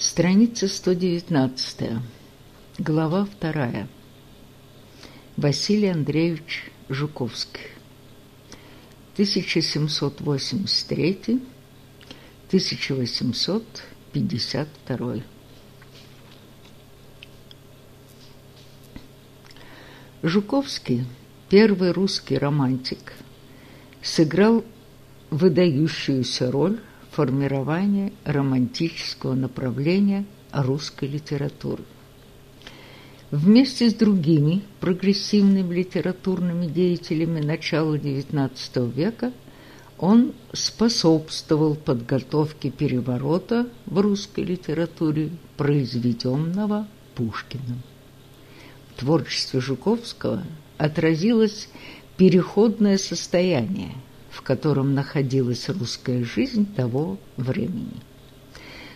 Страница 119. Глава 2. Василий Андреевич Жуковский. 1783-1852. Жуковский, первый русский романтик, сыграл выдающуюся роль формирования романтического направления русской литературы. Вместе с другими прогрессивными литературными деятелями начала XIX века он способствовал подготовке переворота в русской литературе, произведенного Пушкиным. В творчестве Жуковского отразилось переходное состояние – в котором находилась русская жизнь того времени.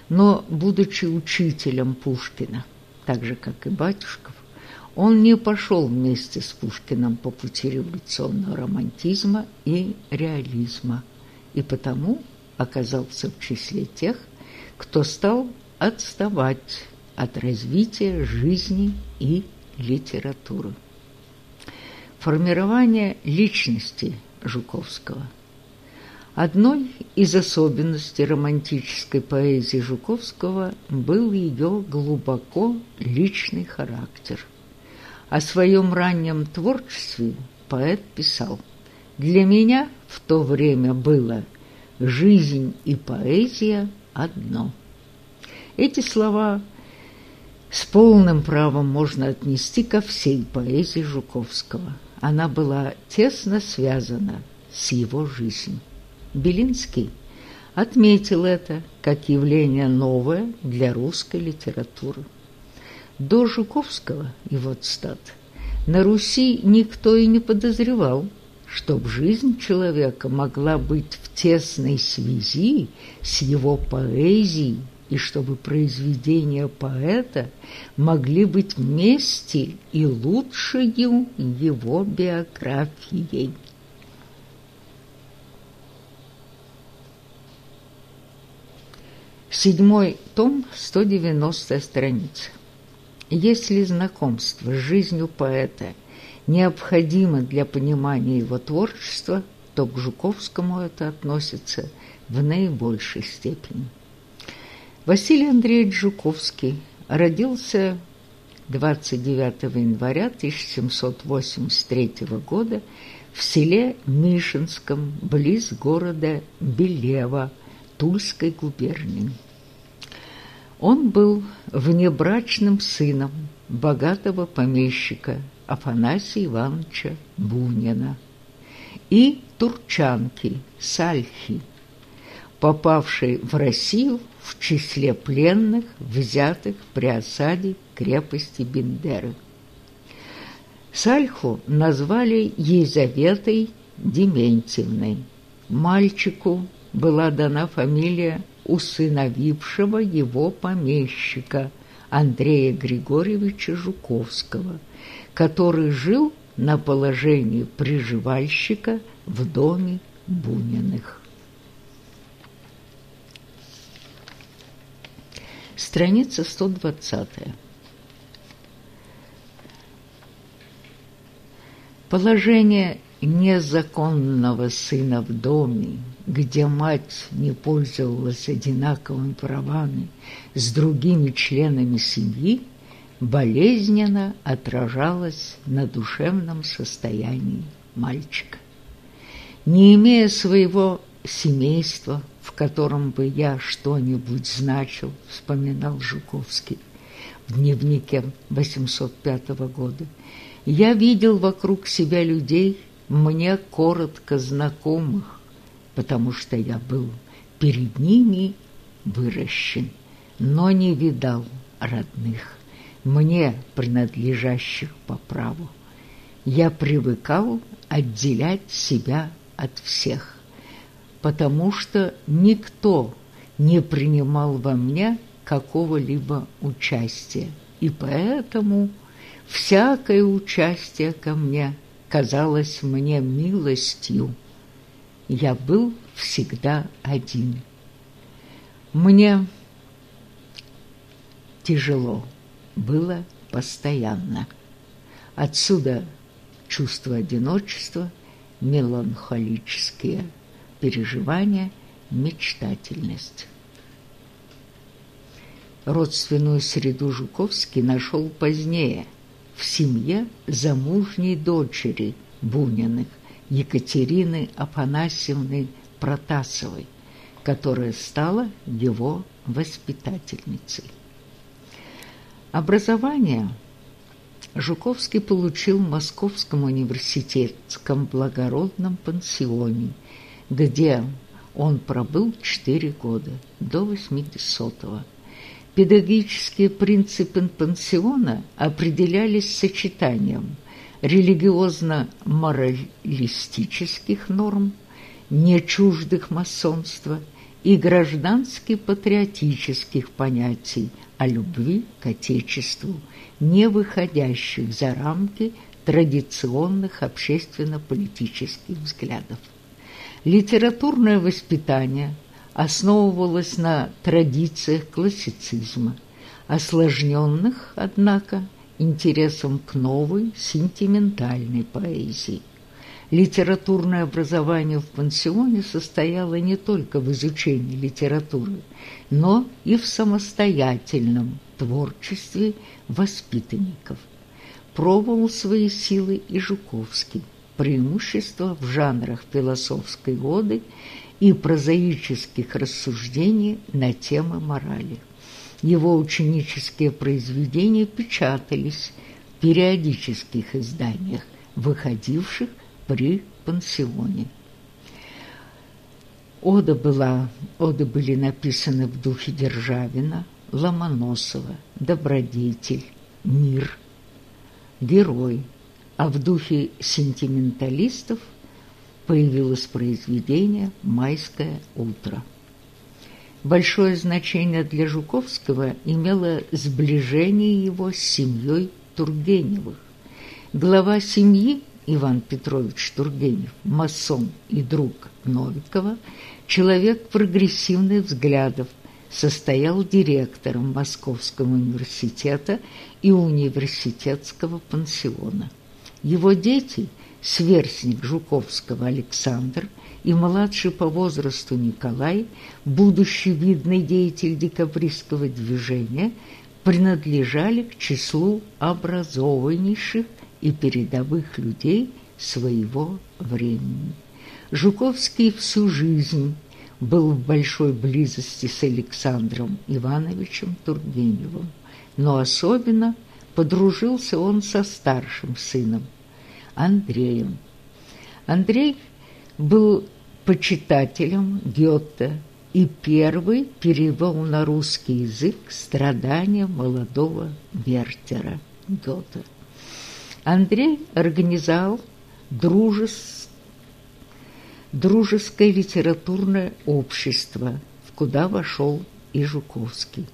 Но, будучи учителем Пушкина, так же, как и Батюшков, он не пошел вместе с Пушкиным по пути революционного романтизма и реализма, и потому оказался в числе тех, кто стал отставать от развития жизни и литературы. Формирование личности – Жуковского. Одной из особенностей романтической поэзии Жуковского был ее глубоко личный характер. О своем раннем творчестве поэт писал «Для меня в то время было жизнь и поэзия одно». Эти слова с полным правом можно отнести ко всей поэзии Жуковского – она была тесно связана с его жизнью. Белинский отметил это как явление новое для русской литературы. До Жуковского и вот стат на Руси никто и не подозревал, чтоб жизнь человека могла быть в тесной связи с его поэзией и чтобы произведения поэта могли быть вместе и лучшую его биографией. Седьмой том, 190 страница. Если знакомство с жизнью поэта необходимо для понимания его творчества, то к Жуковскому это относится в наибольшей степени. Василий Андреевич Жуковский родился 29 января 1783 года в селе Мишинском, близ города Белева, Тульской губернии. Он был внебрачным сыном богатого помещика Афанасия Ивановича Бунина и турчанки Сальхи, попавшей в Россию в числе пленных, взятых при осаде крепости Бендеры. Сальху назвали Елизаветой Дементьевной. Мальчику была дана фамилия усыновившего его помещика Андрея Григорьевича Жуковского, который жил на положении приживальщика в доме Буниных. Страница 120. Положение незаконного сына в доме, где мать не пользовалась одинаковыми правами с другими членами семьи, болезненно отражалось на душевном состоянии мальчика. Не имея своего семейства, в котором бы я что-нибудь значил, вспоминал Жуковский в дневнике 805 года. Я видел вокруг себя людей, мне коротко знакомых, потому что я был перед ними выращен, но не видал родных, мне принадлежащих по праву. Я привыкал отделять себя от всех потому что никто не принимал во мне какого-либо участия, и поэтому всякое участие ко мне казалось мне милостью. Я был всегда один. Мне тяжело, было постоянно. Отсюда чувство одиночества, меланхолические переживания, мечтательность. Родственную среду Жуковский нашел позднее, в семье замужней дочери Буниных, Екатерины Афанасьевны Протасовой, которая стала его воспитательницей. Образование Жуковский получил в Московском университетском благородном пансионе, где он пробыл 4 года, до 80-го. Педагогические принципы пансиона определялись сочетанием религиозно-моралистических норм, не чуждых масонства, и граждански-патриотических понятий о любви к Отечеству, не выходящих за рамки традиционных общественно-политических взглядов. Литературное воспитание основывалось на традициях классицизма, осложненных, однако, интересом к новой сентиментальной поэзии. Литературное образование в пансионе состояло не только в изучении литературы, но и в самостоятельном творчестве воспитанников. Пробовал свои силы и Жуковский, преимущество в жанрах философской годы и прозаических рассуждений на темы морали. Его ученические произведения печатались в периодических изданиях, выходивших при пансионе. Ода была, оды были написаны в духе Державина, Ломоносова, Добродетель, Мир, Герой, а в духе сентименталистов появилось произведение «Майское утро». Большое значение для Жуковского имело сближение его с семьей Тургеневых. Глава семьи Иван Петрович Тургенев, масон и друг Новикова, человек прогрессивных взглядов, состоял директором Московского университета и университетского пансиона. Его дети, сверстник Жуковского Александр и младший по возрасту Николай, будущий видный деятель декабристского движения, принадлежали к числу образованнейших и передовых людей своего времени. Жуковский всю жизнь был в большой близости с Александром Ивановичем Тургеневым, но особенно подружился он со старшим сыном Андреем. Андрей был почитателем Гёте и первый перевел на русский язык страдания молодого Вертера Гёте. Андрей организовал дружес... дружеское литературное общество, куда вошел и Жуковский.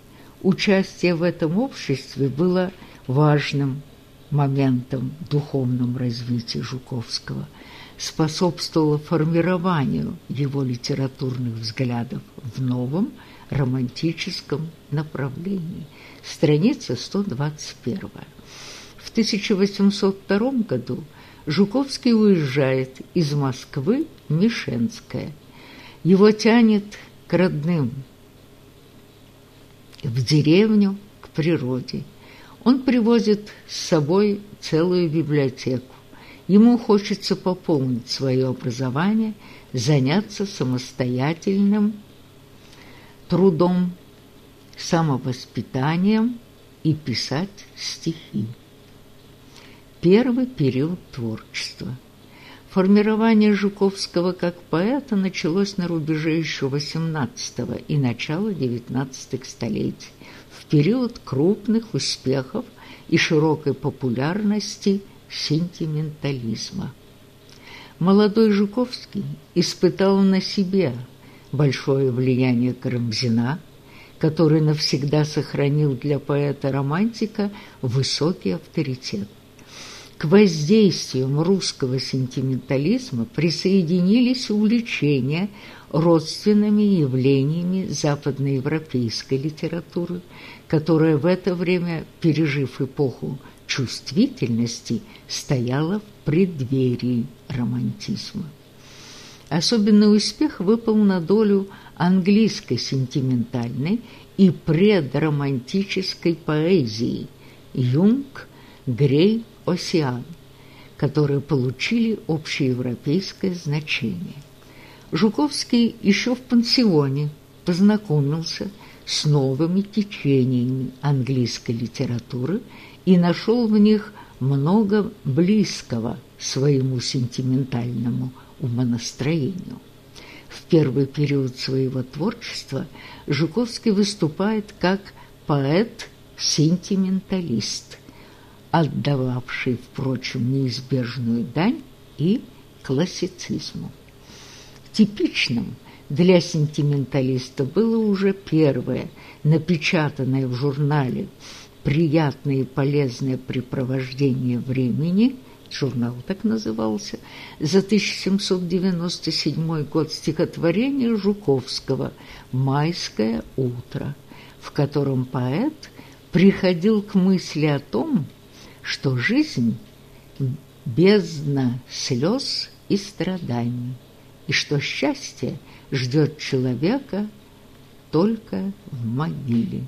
Участие в этом обществе было важным моментом в духовном развитии Жуковского, способствовало формированию его литературных взглядов в новом романтическом направлении. Страница 121. В 1802 году Жуковский уезжает из Москвы в Мишенское. Его тянет к родным, в деревню, к природе. Он привозит с собой целую библиотеку. Ему хочется пополнить свое образование, заняться самостоятельным трудом, самовоспитанием и писать стихи. Первый период творчества. Формирование Жуковского как поэта началось на рубеже еще XVIII и начала XIX столетий, в период крупных успехов и широкой популярности сентиментализма. Молодой Жуковский испытал на себе большое влияние Карамзина, который навсегда сохранил для поэта-романтика высокий авторитет. К воздействиям русского сентиментализма присоединились увлечения родственными явлениями западноевропейской литературы, которая в это время, пережив эпоху чувствительности, стояла в преддверии романтизма. Особенный успех выпал на долю английской сентиментальной и предромантической поэзии Юнг, Грей, Осиан, которые получили общеевропейское значение. Жуковский еще в пансионе познакомился с новыми течениями английской литературы и нашел в них много близкого своему сентиментальному умонастроению. В первый период своего творчества Жуковский выступает как поэт-сентименталист, отдававший, впрочем, неизбежную дань и классицизму. Типичным для сентименталиста было уже первое, напечатанное в журнале «Приятное и полезное препровождение времени» журнал так назывался, за 1797 год стихотворение Жуковского «Майское утро», в котором поэт приходил к мысли о том, что жизнь – бездна слез и страданий, и что счастье ждет человека только в могиле.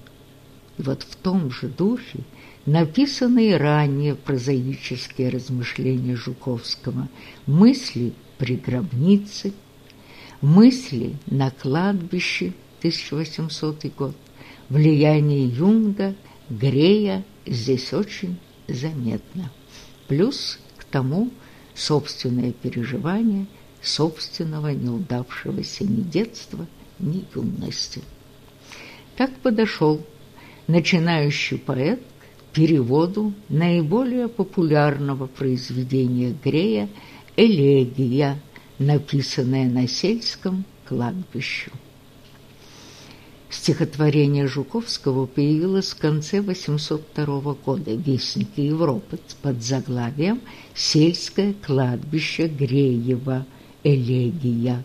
И вот в том же духе написанные ранее прозаические размышления Жуковского, мысли при гробнице, мысли на кладбище 1800 год, влияние Юнга, Грея здесь очень заметно. Плюс к тому собственное переживание собственного неудавшегося ни детства, ни юности. Так подошел начинающий поэт переводу наиболее популярного произведения Грея «Элегия», написанная на сельском кладбище. Стихотворение Жуковского появилось в конце 802 года в Вестнике Европы под заглавием «Сельское кладбище Греева. Элегия»,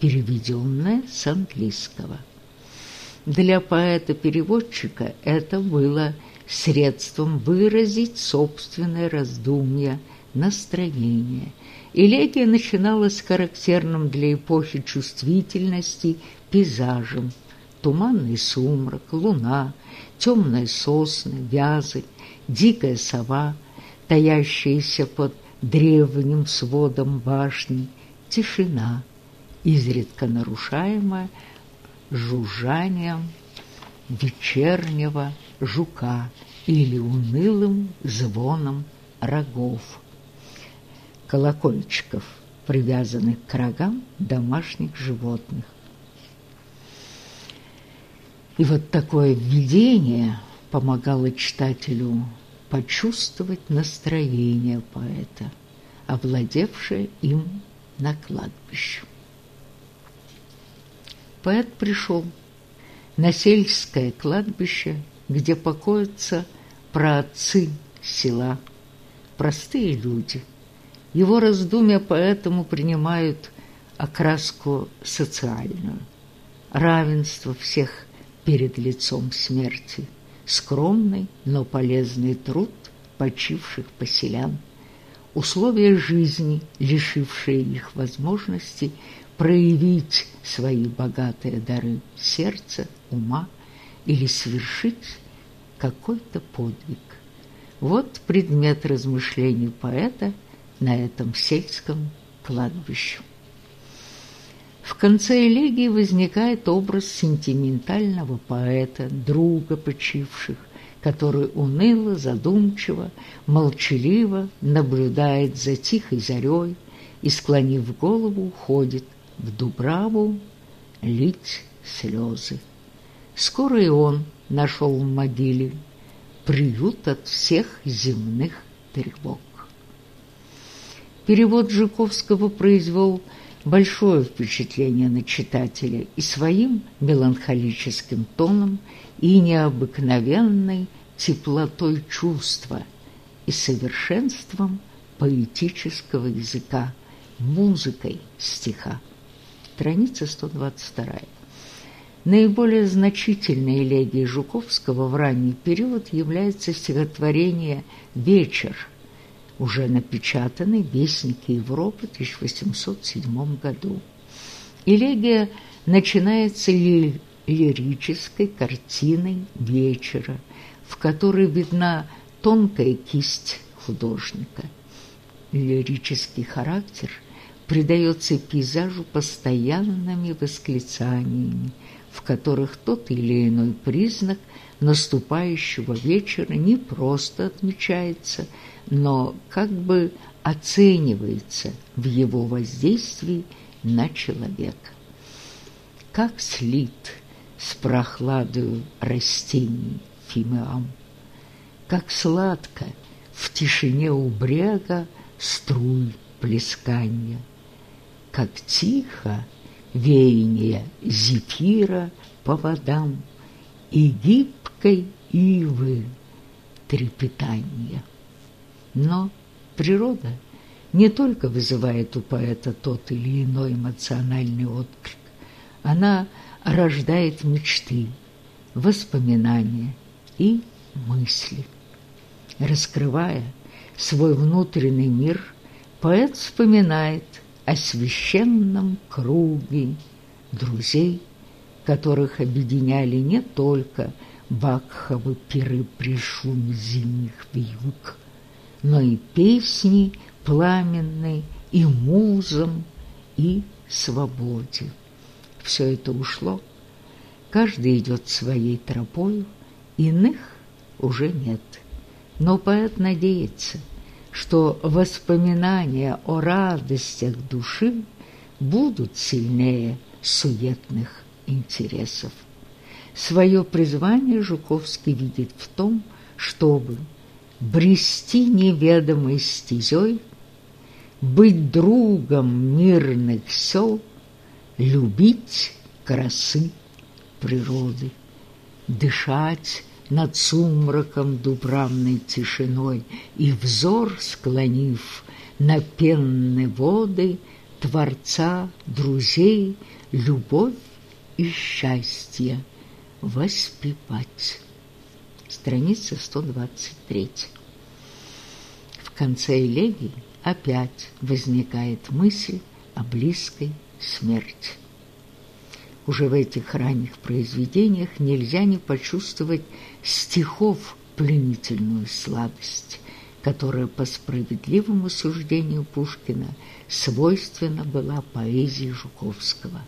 переведенное с английского. Для поэта-переводчика это было – средством выразить собственное раздумье, настроение. Элегия начиналась с характерным для эпохи чувствительности пейзажем. Туманный сумрак, луна, темные сосны, вязы, дикая сова, таящаяся под древним сводом башни, тишина, изредка нарушаемая жужжанием вечернего жука или унылым звоном рогов, колокольчиков, привязанных к рогам домашних животных. И вот такое введение помогало читателю почувствовать настроение поэта, овладевшее им на кладбище. Поэт пришел на сельское кладбище где покоятся праотцы села, простые люди. Его раздумья поэтому принимают окраску социальную. Равенство всех перед лицом смерти, скромный, но полезный труд почивших поселян, условия жизни, лишившие их возможности проявить свои богатые дары сердца, ума, или совершить какой-то подвиг. Вот предмет размышлений поэта на этом сельском кладбище. В конце элегии возникает образ сентиментального поэта, друга почивших, который уныло, задумчиво, молчаливо наблюдает за тихой зарей и, склонив голову, уходит в Дубраву лить слезы. Скоро и он нашел в могиле приют от всех земных тревог. Перевод Жуковского произвел большое впечатление на читателя и своим меланхолическим тоном, и необыкновенной теплотой чувства, и совершенством поэтического языка, музыкой стиха. страница 122. Наиболее значительной элегией Жуковского в ранний период является стихотворение «Вечер», уже напечатанный в Вестнике Европы в 1807 году. Элегия начинается лирической картиной вечера, в которой видна тонкая кисть художника. Лирический характер придается пейзажу постоянными восклицаниями, в которых тот или иной признак наступающего вечера не просто отмечается, но как бы оценивается в его воздействии на человека. Как слит с прохладою растений фимеам, как сладко в тишине у брега струй плесканья, как тихо веяние зефира по водам и гибкой ивы трепетания. Но природа не только вызывает у поэта тот или иной эмоциональный отклик, она рождает мечты, воспоминания и мысли. Раскрывая свой внутренний мир, поэт вспоминает о священном круге друзей, которых объединяли не только Бакховы пиры при шуме зимних вьюг, но и песни пламенной и музам, и свободе. Все это ушло, каждый идет своей тропою, иных уже нет. Но поэт надеется – что воспоминания о радостях души будут сильнее суетных интересов. Свое призвание Жуковский видит в том, чтобы брести неведомой стезей, быть другом мирных сел, любить красы природы, дышать над сумраком дубравной тишиной и взор склонив на пенные воды Творца, друзей, любовь и счастье воспевать. Страница 123. В конце элегии опять возникает мысль о близкой смерти. Уже в этих ранних произведениях нельзя не почувствовать стихов пленительную сладость, которая по справедливому суждению Пушкина свойственна была поэзии Жуковского.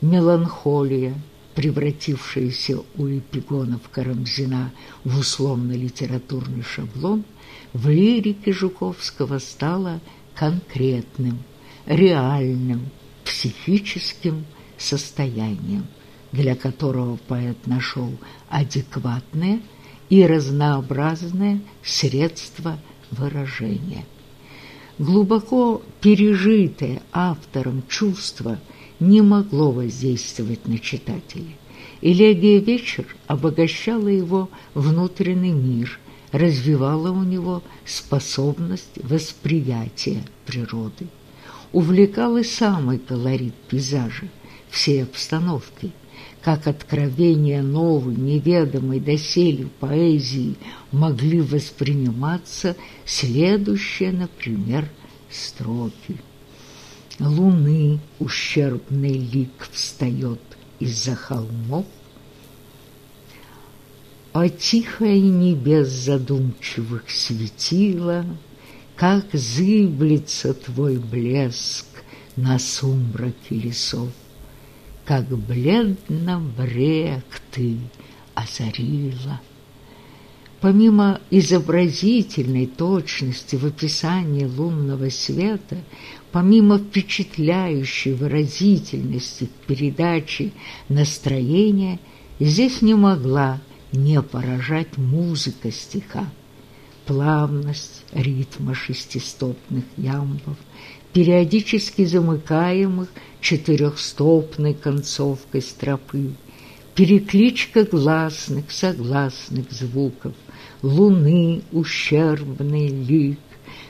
Меланхолия, превратившаяся у эпигонов Карамзина в условно-литературный шаблон, в лирике Жуковского стала конкретным, реальным, психическим состоянием, для которого поэт нашел адекватное и разнообразное средство выражения. Глубоко пережитое автором чувство не могло воздействовать на читателя. Элегия «Вечер» обогащала его внутренний мир, развивала у него способность восприятия природы. Увлекал и самый колорит пейзажа, всей обстановки, как откровения новой, неведомой доселе поэзии могли восприниматься следующие, например, строки. Луны ущербный лик встает из-за холмов, А тихое небес задумчивых светило, Как зыблется твой блеск на сумраке лесов как бледно брег ты озарила. Помимо изобразительной точности в описании лунного света, помимо впечатляющей выразительности в передаче настроения, здесь не могла не поражать музыка стиха. Плавность ритма шестистопных ямбов, периодически замыкаемых четырехстопной концовкой стропы, перекличка гласных, согласных звуков, луны ущербный лик,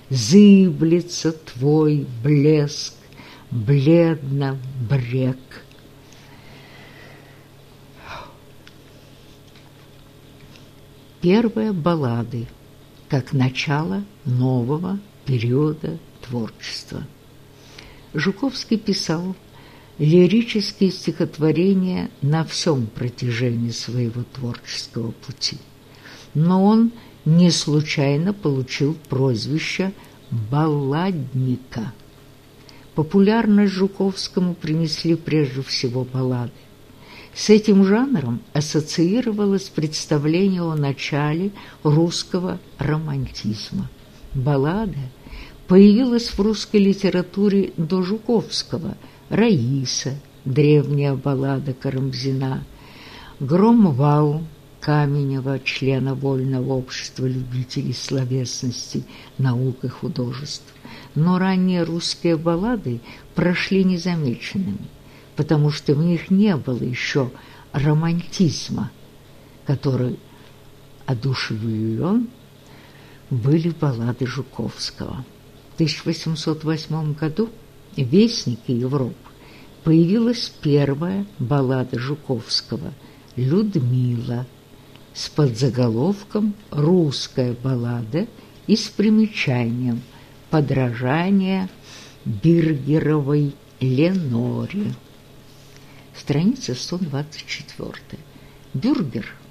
зыблется твой блеск, бледно брег. Первые баллады, как начало нового периода творчества. Жуковский писал лирические стихотворения на всем протяжении своего творческого пути. Но он не случайно получил прозвище «балладника». Популярность Жуковскому принесли прежде всего баллады. С этим жанром ассоциировалось представление о начале русского романтизма. Баллада появилась в русской литературе до Жуковского – Раиса, древняя баллада Карамзина, Громвал Каменева, члена Вольного общества любителей словесности, наук и художеств. Но ранние русские баллады прошли незамеченными, потому что в них не было еще романтизма, который одушевлен были баллады Жуковского. В 1808 году Вестники Европы появилась первая баллада Жуковского «Людмила» с подзаголовком «Русская баллада» и с примечанием «Подражание Биргеровой Леноре». Страница 124. Бюргер –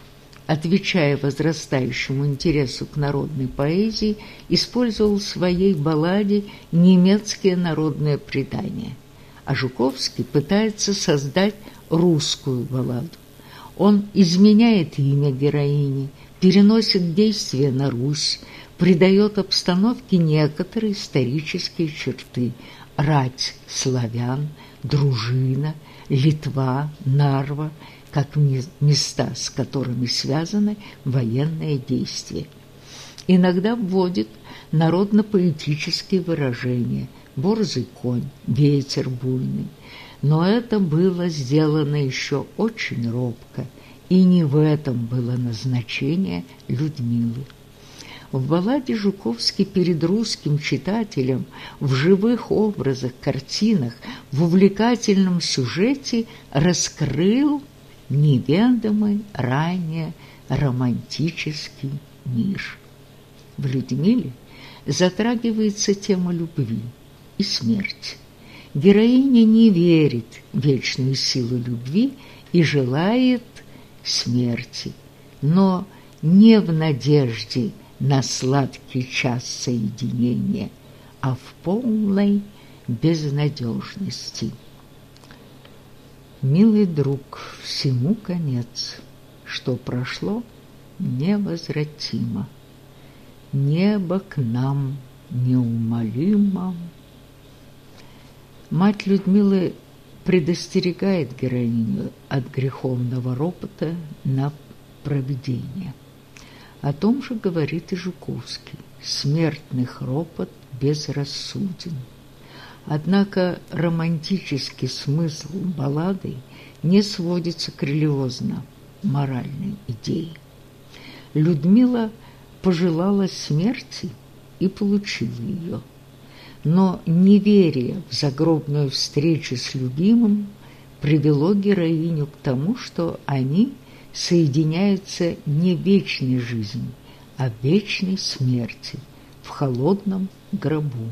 отвечая возрастающему интересу к народной поэзии, использовал в своей балладе немецкие народные предания, а Жуковский пытается создать русскую балладу. Он изменяет имя героини, переносит действие на Русь, придает обстановке некоторые исторические черты – рать славян, дружина, Литва, Нарва – как места, с которыми связаны военные действия. Иногда вводит народно-поэтические выражения «борзый конь», «ветер буйный». Но это было сделано еще очень робко, и не в этом было назначение Людмилы. В балладе Жуковский перед русским читателем в живых образах, картинах, в увлекательном сюжете раскрыл неведомый ранее романтический мир. В Людмиле затрагивается тема любви и смерти. Героиня не верит в вечную силу любви и желает смерти, но не в надежде на сладкий час соединения, а в полной безнадежности. Милый друг, всему конец, что прошло невозвратимо. Небо к нам неумолимо. Мать Людмилы предостерегает героиню от греховного ропота на провидение. О том же говорит и Жуковский. Смертных ропот безрассуден. Однако романтический смысл баллады не сводится к религиозно-моральной идее. Людмила пожелала смерти и получила ее. Но неверие в загробную встречу с любимым привело героиню к тому, что они соединяются не вечной жизни, а вечной смерти в холодном гробу.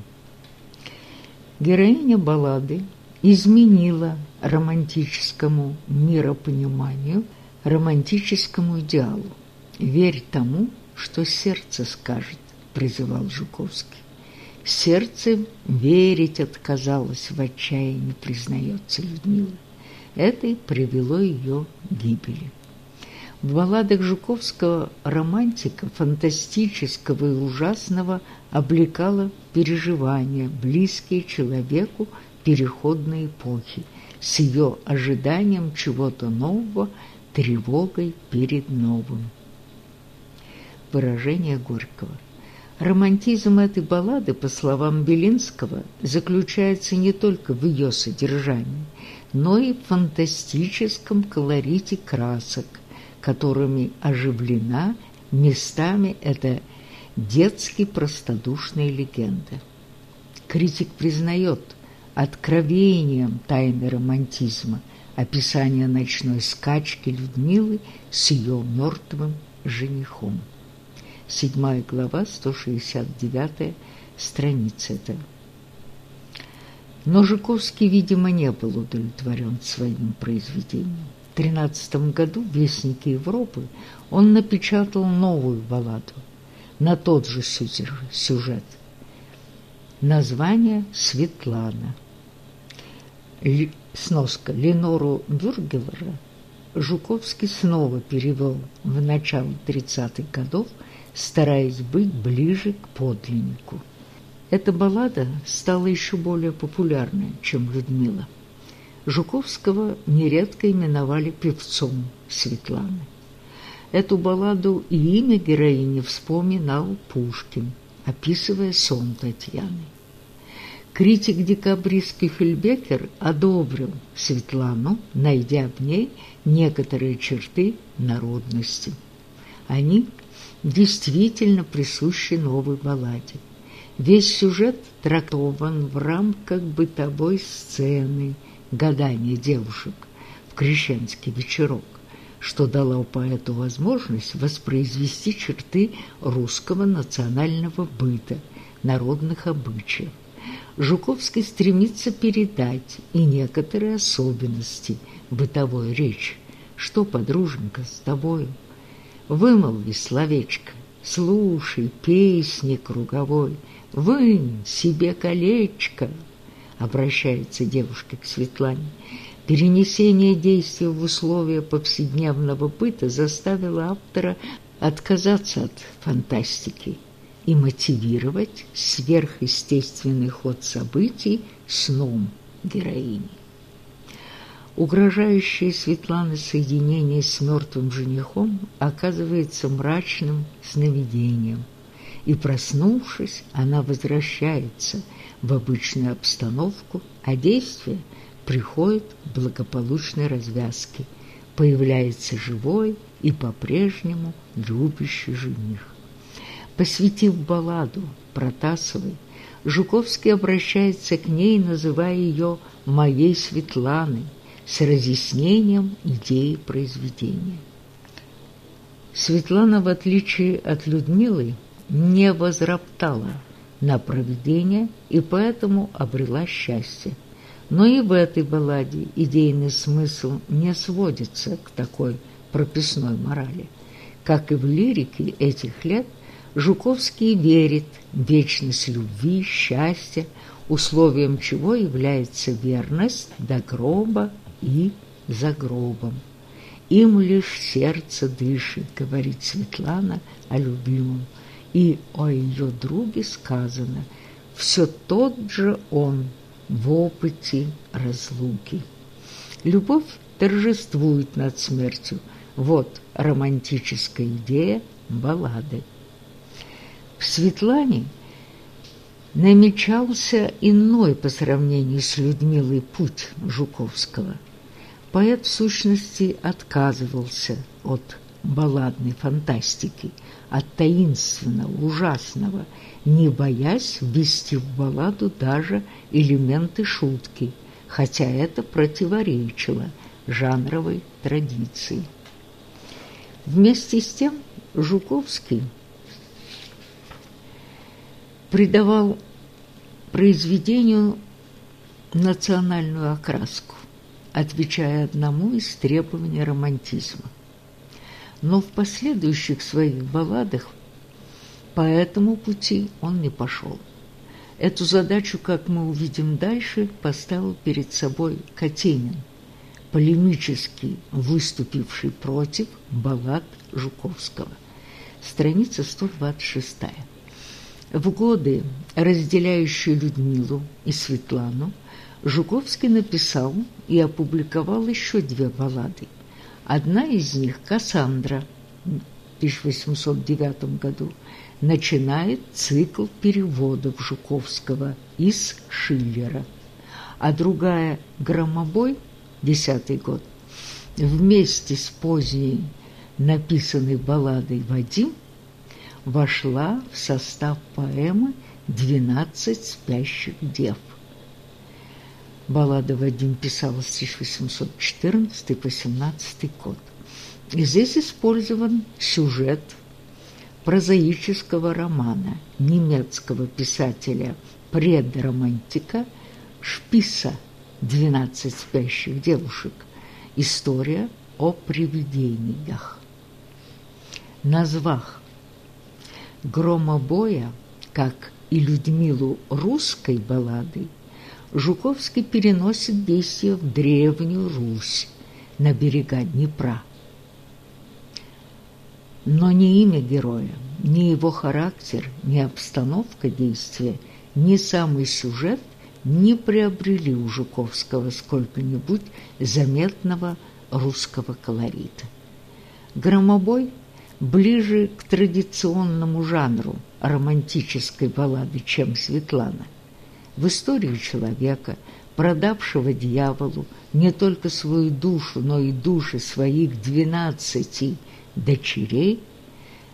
Героиня баллады изменила романтическому миропониманию, романтическому идеалу. «Верь тому, что сердце скажет», – призывал Жуковский. Сердце верить отказалось в отчаянии, признается Людмила. Это и привело ее к гибели. В балладах Жуковского романтика, фантастического и ужасного, облекала переживания, близкие человеку переходной эпохи, с ее ожиданием чего-то нового, тревогой перед новым. Выражение Горького. Романтизм этой баллады, по словам Белинского, заключается не только в ее содержании, но и в фантастическом колорите красок, которыми оживлена местами эта детски простодушная легенда. Критик признает откровением тайны романтизма описание ночной скачки Людмилы с ее мертвым женихом. Седьмая глава, 169 страница это. Но Жуковский, видимо, не был удовлетворен своим произведением. В 13 году в «Вестнике Европы» он напечатал новую балладу на тот же сюжет. Название «Светлана». Сноска Ленору Бюргелера Жуковский снова перевел в начало 30-х годов, стараясь быть ближе к подлиннику. Эта баллада стала еще более популярной, чем Людмила. Жуковского нередко именовали певцом Светланы. Эту балладу и имя героини вспоминал Пушкин, описывая сон Татьяны. Критик декабристский Фельбекер одобрил Светлану, найдя в ней некоторые черты народности. Они действительно присущи новой балладе. Весь сюжет трактован в рамках бытовой сцены гадания девушек в крещенский вечерок, что дало поэту возможность воспроизвести черты русского национального быта, народных обычаев. Жуковский стремится передать и некоторые особенности бытовой речи. Что, подруженька, с тобою? Вымолви словечко, слушай песни круговой, вынь себе колечко, обращается девушка к Светлане. Перенесение действия в условия повседневного быта заставило автора отказаться от фантастики и мотивировать сверхъестественный ход событий сном героини. Угрожающее Светланы соединение с мертвым женихом оказывается мрачным сновидением, и, проснувшись, она возвращается в обычную обстановку, а действие приходит к благополучной развязке, появляется живой и по-прежнему любящий жених. Посвятив балладу Протасовой, Жуковский обращается к ней, называя ее «моей Светланой», с разъяснением идеи произведения. Светлана, в отличие от Людмилы, не возроптала на провидение и поэтому обрела счастье. Но и в этой балладе идейный смысл не сводится к такой прописной морали. Как и в лирике этих лет, Жуковский верит в вечность любви, счастья, условием чего является верность до гроба и за гробом. Им лишь сердце дышит, говорит Светлана о любимом, и о ее друге сказано «все тот же он в опыте разлуки». Любовь торжествует над смертью. Вот романтическая идея баллады. В Светлане намечался иной по сравнению с Людмилой путь Жуковского. Поэт в сущности отказывался от балладной фантастики, от таинственного, ужасного, не боясь ввести в балладу даже элементы шутки, хотя это противоречило жанровой традиции. Вместе с тем Жуковский – придавал произведению национальную окраску, отвечая одному из требований романтизма. Но в последующих своих балладах по этому пути он не пошел. Эту задачу, как мы увидим дальше, поставил перед собой Катенин, полемически выступивший против баллад Жуковского. Страница 126. В годы, разделяющие Людмилу и Светлану, Жуковский написал и опубликовал еще две баллады. Одна из них, «Кассандра», в 1809 году, начинает цикл переводов Жуковского из Шиллера, а другая «Громобой», десятый год, вместе с поздней написанной балладой «Вадим» вошла в состав поэмы «Двенадцать спящих дев». Баллада Вадим писала с 1814 по 17 год. И здесь использован сюжет прозаического романа немецкого писателя-предромантика Шписа «12 спящих девушек. История о привидениях». Назвав громобоя, как и Людмилу русской балладой, Жуковский переносит действие в Древнюю Русь на берега Днепра. Но ни имя героя, ни его характер, ни обстановка действия, ни самый сюжет не приобрели у Жуковского сколько-нибудь заметного русского колорита. Громобой ближе к традиционному жанру романтической баллады, чем Светлана. В истории человека, продавшего дьяволу не только свою душу, но и души своих двенадцати дочерей,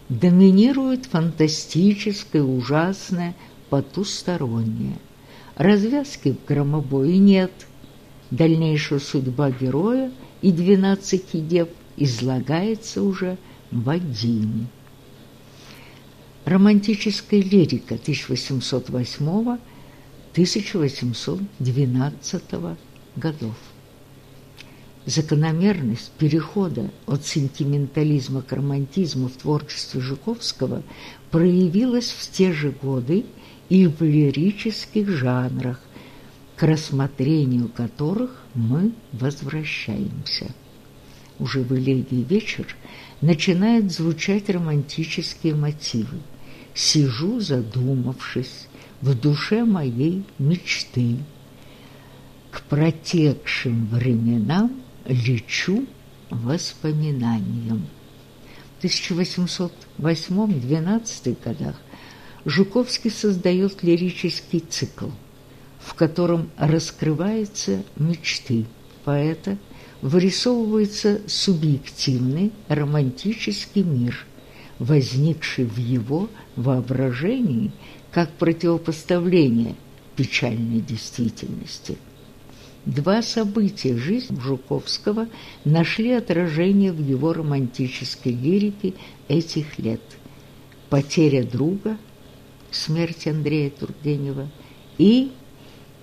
доминирует фантастическое, ужасное, потустороннее. Развязки в громобое нет. Дальнейшая судьба героя и двенадцати дев излагается уже в Вадиме. Романтическая лирика 1808-1812 годов. Закономерность перехода от сентиментализма к романтизму в творчестве Жуковского проявилась в те же годы и в лирических жанрах, к рассмотрению которых мы возвращаемся. Уже в «Элегии вечер» начинают звучать романтические мотивы. «Сижу, задумавшись, в душе моей мечты, к протекшим временам лечу воспоминаниям. В 1808-12 годах Жуковский создает лирический цикл, в котором раскрываются мечты поэта, вырисовывается субъективный романтический мир, возникший в его воображении как противопоставление печальной действительности – Два события жизни Жуковского нашли отражение в его романтической лирике этих лет. Потеря друга, смерть Андрея Тургенева и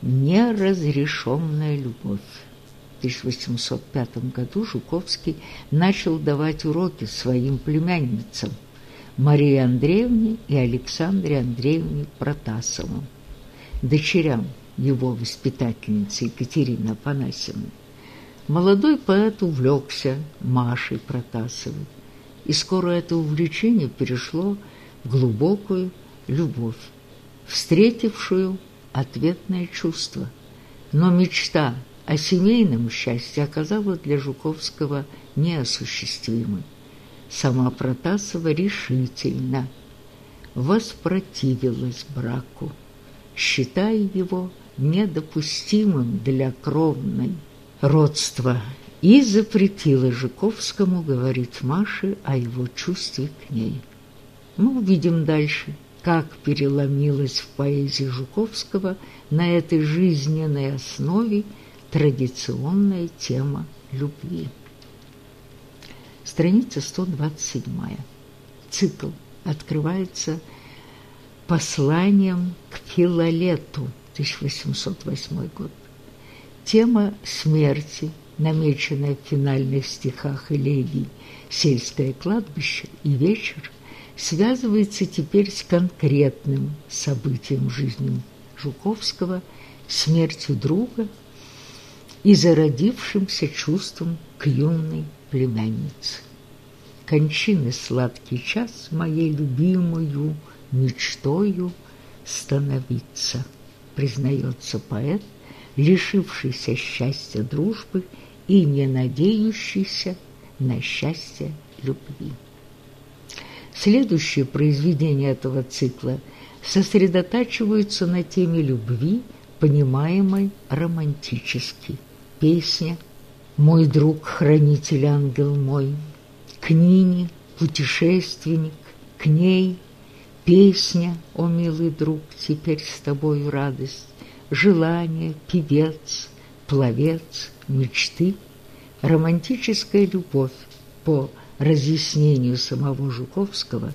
неразрешенная любовь. В 1805 году Жуковский начал давать уроки своим племянницам Марии Андреевне и Александре Андреевне Протасовым, дочерям его воспитательница Екатерина Афанасьевна, молодой поэт увлекся Машей Протасовой, и скоро это увлечение перешло в глубокую любовь, встретившую ответное чувство. Но мечта о семейном счастье оказалась для Жуковского неосуществимой. Сама Протасова решительно воспротивилась браку, считая его недопустимым для кровной родства и запретила Жуковскому говорить Маше о его чувстве к ней. Мы увидим дальше, как переломилась в поэзии Жуковского на этой жизненной основе традиционная тема любви. Страница 127. Цикл открывается посланием к Филолету – 1808 год. Тема смерти, намеченная в финальных стихах элегий «Сельское кладбище» и «Вечер», связывается теперь с конкретным событием жизни Жуковского, смертью друга и зародившимся чувством к юной племяннице. Кончины сладкий час моей любимую мечтою становиться признается поэт, лишившийся счастья дружбы и не надеющийся на счастье любви. Следующие произведения этого цикла сосредотачиваются на теме любви, понимаемой романтически. Песня «Мой друг, хранитель, ангел мой», к Нине, путешественник, к ней – Песня, о милый друг, теперь с тобою радость, Желание, певец, пловец, мечты, романтическая любовь по разъяснению самого Жуковского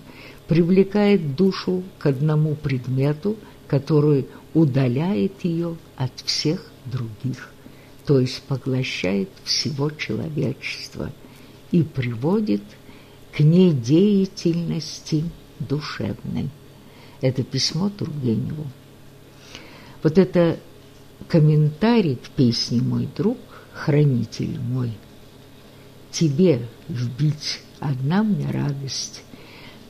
привлекает душу к одному предмету, который удаляет ее от всех других, то есть поглощает всего человечества и приводит к недеятельности душевной. Это письмо Тургеневу. Вот это комментарий к песне «Мой друг, хранитель мой». Тебе любить одна мне радость,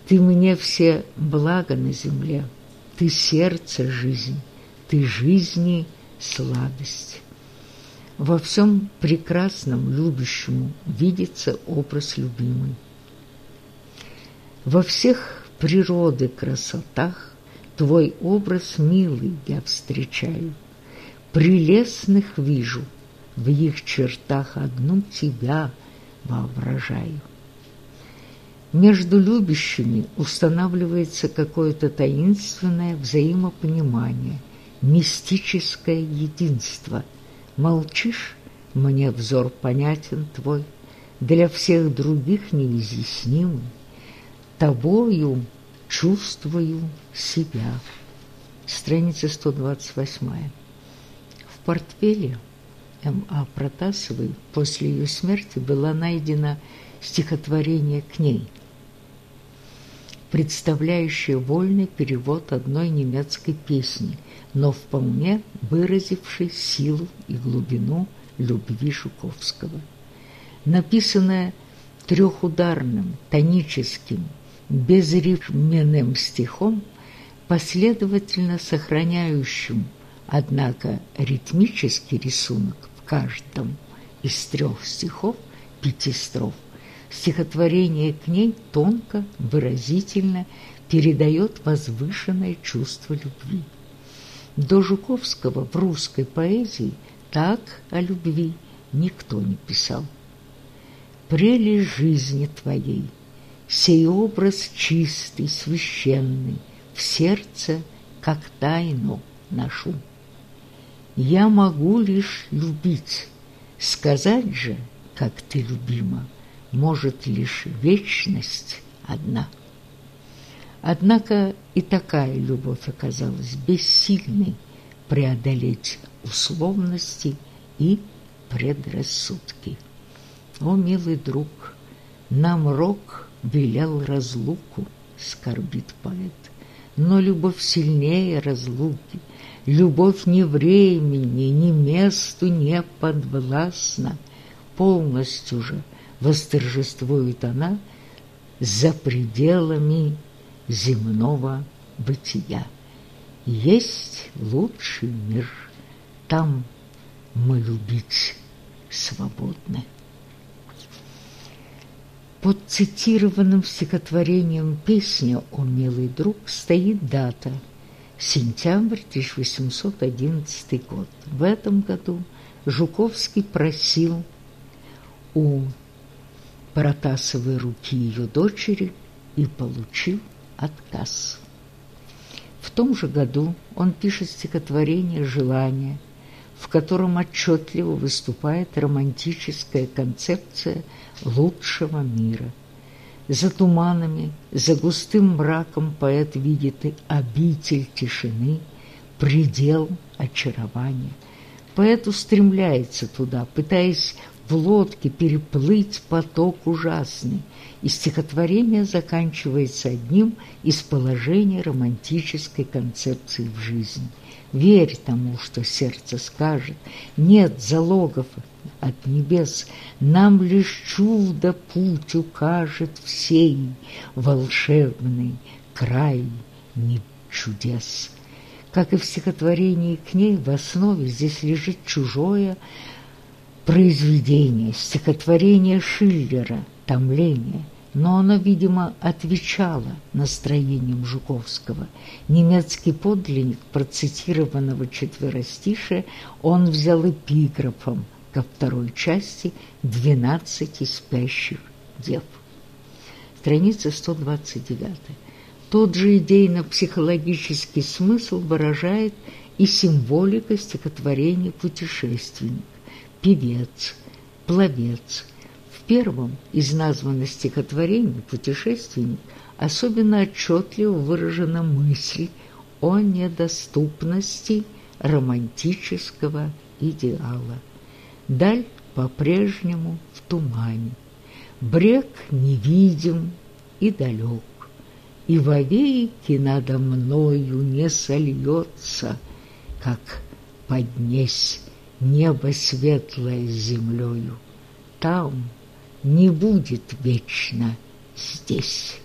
Ты мне все блага на земле, Ты сердце жизнь, Ты жизни сладость. Во всем прекрасном любящему видится образ любимый. Во всех природы красотах Твой образ милый я встречаю, Прелестных вижу, в их чертах одну тебя воображаю. Между любящими устанавливается какое-то таинственное взаимопонимание, мистическое единство. Молчишь, мне взор понятен твой, для всех других неизъяснимый. Тобою чувствую себя. Страница 128. В портфеле М.А. Протасовой после ее смерти была найдена стихотворение к ней, представляющее вольный перевод одной немецкой песни, но вполне выразившей силу и глубину любви Жуковского. Написанное трехударным, тоническим, безрифменным стихом, последовательно сохраняющим, однако, ритмический рисунок в каждом из трех стихов пяти строф. Стихотворение к ней тонко, выразительно передает возвышенное чувство любви. До Жуковского в русской поэзии так о любви никто не писал. «Прелесть жизни твоей – сей образ чистый, священный, в сердце, как тайну ношу. Я могу лишь любить, сказать же, как ты любима, может лишь вечность одна. Однако и такая любовь оказалась бессильной преодолеть условности и предрассудки. О, милый друг, нам рок велел разлуку, скорбит поэт. Но любовь сильнее разлуки, любовь ни времени, ни месту не подвластна. Полностью же восторжествует она за пределами земного бытия. Есть лучший мир, там мы любить свободны. Под цитированным стихотворением «Песня о милый друг» стоит дата – сентябрь 1811 год. В этом году Жуковский просил у Протасовой руки ее дочери и получил отказ. В том же году он пишет стихотворение «Желание», в котором отчетливо выступает романтическая концепция лучшего мира. За туманами, за густым мраком поэт видит и обитель тишины, предел очарования. Поэт устремляется туда, пытаясь в лодке переплыть поток ужасный, и стихотворение заканчивается одним из положений романтической концепции в жизни. Верь тому, что сердце скажет, нет залогов от небес, нам лишь чудо путь укажет всей волшебный край чудес. Как и в стихотворении к ней, в основе здесь лежит чужое произведение, стихотворение Шиллера «Томление», но оно, видимо, отвечало настроениям Жуковского. Немецкий подлинник процитированного четверостишия он взял эпиграфом ко второй части «Двенадцати спящих дев». Страница 129. Тот же идейно-психологический смысл выражает и символика стихотворения «Путешественник», певец, пловец. Первом из названных стихотворений «Путешественник» особенно отчетливо выражена мысль о недоступности романтического идеала. Даль по-прежнему в тумане, брег невидим и далек, и вовеки надо мною не сольется, как поднесь небо светлое с землею. Там не будет вечно здесь.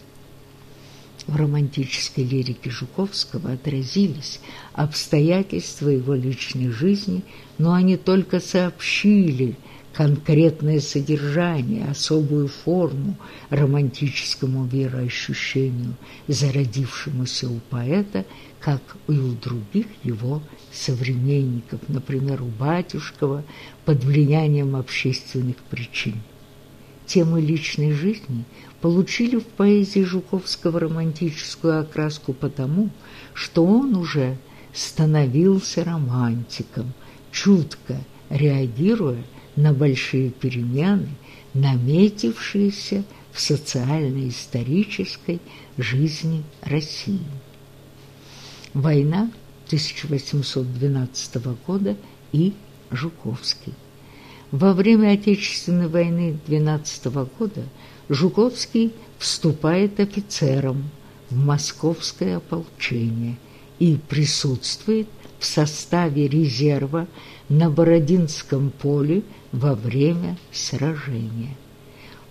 В романтической лирике Жуковского отразились обстоятельства его личной жизни, но они только сообщили конкретное содержание, особую форму романтическому вероощущению, зародившемуся у поэта, как и у других его современников, например, у Батюшкова, под влиянием общественных причин. Темы личной жизни получили в поэзии Жуковского романтическую окраску потому, что он уже становился романтиком, чутко реагируя на большие перемены, наметившиеся в социально-исторической жизни России. Война 1812 года и Жуковский. Во время Отечественной войны 12 года Жуковский вступает офицером в московское ополчение и присутствует в составе резерва на Бородинском поле во время сражения.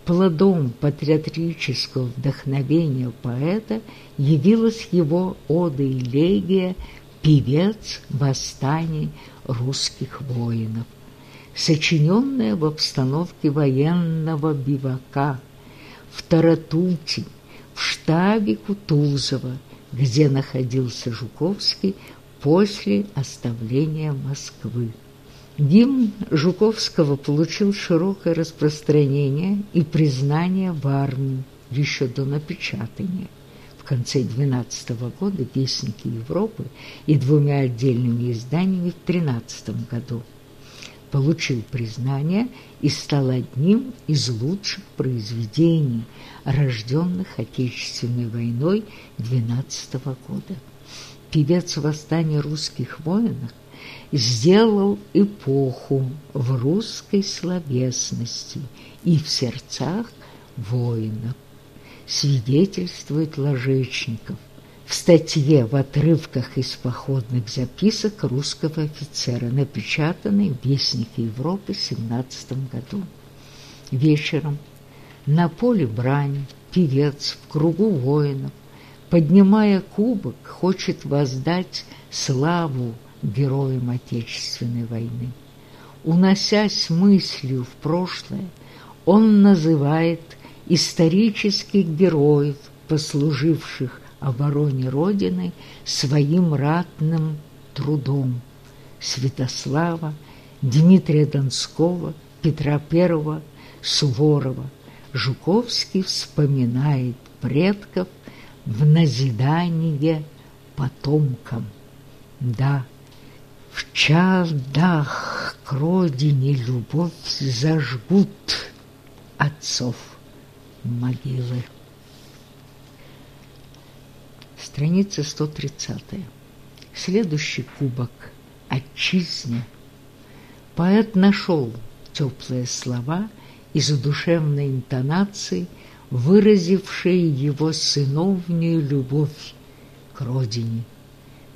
Плодом патриотического вдохновения поэта явилась его ода элегия «Певец восстаний русских воинов», сочиненная в обстановке военного бивака в Таратути, в штабе Кутузова, где находился Жуковский после оставления Москвы. Гимн Жуковского получил широкое распространение и признание в армии еще до напечатания. В конце 12 -го года «Вестники Европы» и двумя отдельными изданиями в 13 году получил признание и стал одним из лучших произведений, рожденных Отечественной войной 12 -го года. Певец восстания русских воинов сделал эпоху в русской словесности и в сердцах воинов, свидетельствует Ложечников в статье в отрывках из походных записок русского офицера, напечатанной в Вестнике Европы в 17 году. Вечером на поле брань певец в кругу воинов, поднимая кубок, хочет воздать славу героем Отечественной войны. Уносясь мыслью в прошлое, он называет исторических героев, послуживших обороне Родины своим ратным трудом Святослава, Дмитрия Донского, Петра I, Суворова. Жуковский вспоминает предков в назидание потомкам. Да, в чадах к родине любовь зажгут отцов могилы. Страница 130. Следующий кубок «Отчизне». Поэт нашел теплые слова и задушевной интонации, выразившие его сыновнюю любовь к родине.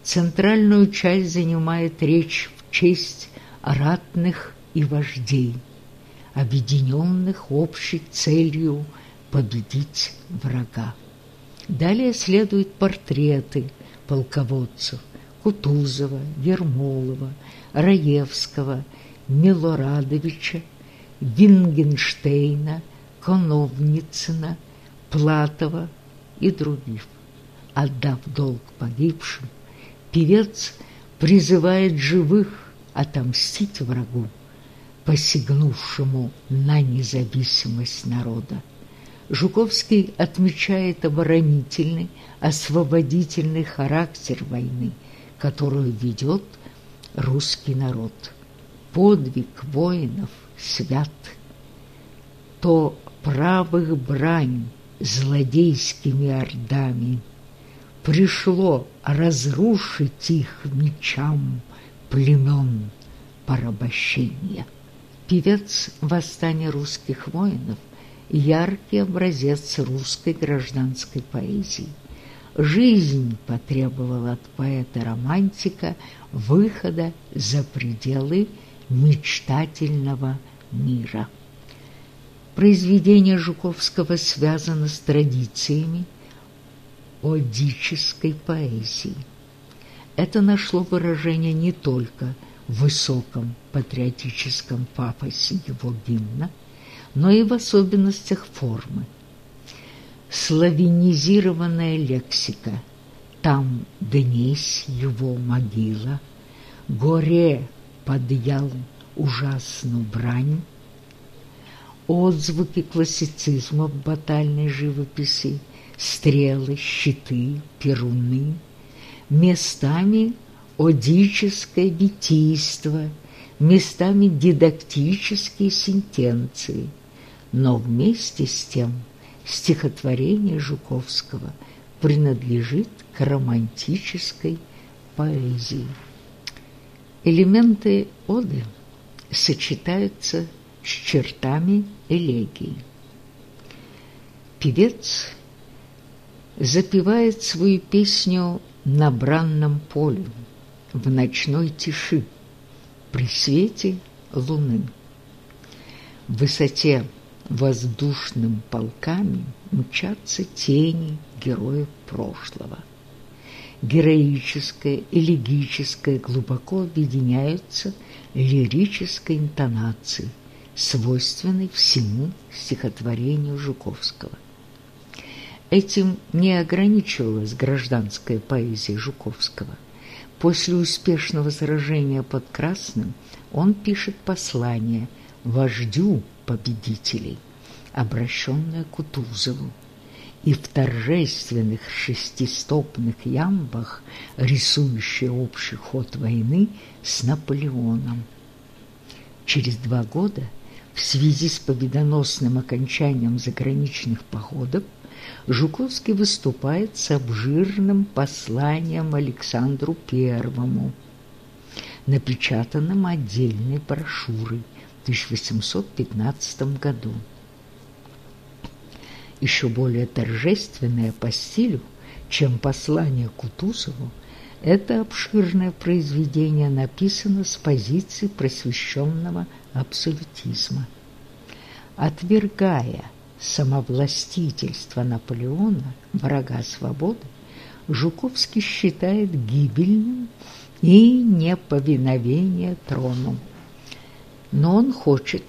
Центральную часть занимает речь в честь ратных и вождей, объединенных общей целью победить врага. Далее следуют портреты полководцев Кутузова, Ермолова, Раевского, Милорадовича, Вингенштейна, Коновницына, Платова и других. Отдав долг погибшим, Певец призывает живых отомстить врагу, посягнувшему на независимость народа. Жуковский отмечает оборонительный, освободительный характер войны, которую ведет русский народ. подвиг воинов свят, то правых брань злодейскими ордами пришло разрушить их мечам племен порабощения. Певец восстания русских воинов – яркий образец русской гражданской поэзии. Жизнь потребовала от поэта-романтика выхода за пределы мечтательного мира. Произведение Жуковского связано с традициями одической поэзии. Это нашло выражение не только в высоком патриотическом пафосе его гимна, но и в особенностях формы. Славянизированная лексика. «Там днесь его могила», «Горе подъял ужасную брань», отзвуки классицизма в батальной живописи, стрелы, щиты, перуны, местами одическое витийство, местами дидактические сентенции, но вместе с тем стихотворение Жуковского принадлежит к романтической поэзии. Элементы оды сочетаются с чертами элегии. Певец запевает свою песню на бранном поле, в ночной тиши, при свете луны. В высоте воздушным полками мчатся тени героев прошлого. Героическое, элегическое глубоко объединяются лирической интонацией, свойственной всему стихотворению Жуковского. Этим не ограничивалась гражданская поэзия Жуковского. После успешного сражения под Красным он пишет послание вождю победителей, обращенное к Кутузову, и в торжественных шестистопных ямбах, рисующее общий ход войны с Наполеоном. Через два года в связи с победоносным окончанием заграничных походов Жуковский выступает с обжирным посланием Александру Первому, напечатанным отдельной брошюрой 1815 году. Еще более торжественное по стилю, чем послание Кутузову, это обширное произведение написано с позиции просвещенного абсолютизма. Отвергая самовластительство Наполеона, врага свободы, Жуковский считает гибельным и неповиновение трону. Но он хочет,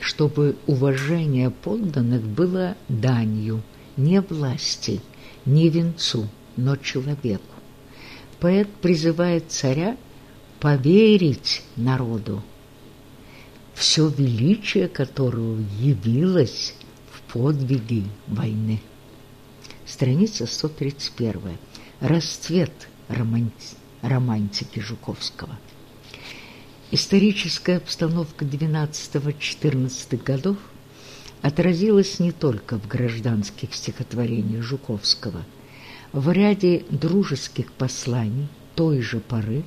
чтобы уважение подданных было данью не власти, не венцу, но человеку. Поэт призывает царя поверить народу, все величие которого явилось Подвиги войны. Страница 131. Расцвет романтики Жуковского. Историческая обстановка 12-14 годов отразилась не только в гражданских стихотворениях Жуковского. В ряде дружеских посланий той же поры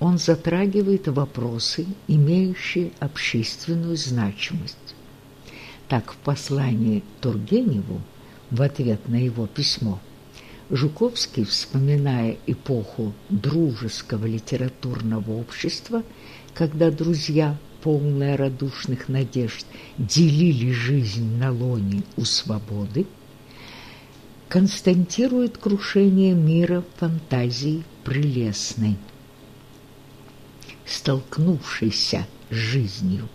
он затрагивает вопросы, имеющие общественную значимость. Так в послании Тургеневу в ответ на его письмо Жуковский, вспоминая эпоху дружеского литературного общества, когда друзья, полные радушных надежд, делили жизнь на лоне у свободы, константирует крушение мира фантазии прелестной, столкнувшейся с жизнью.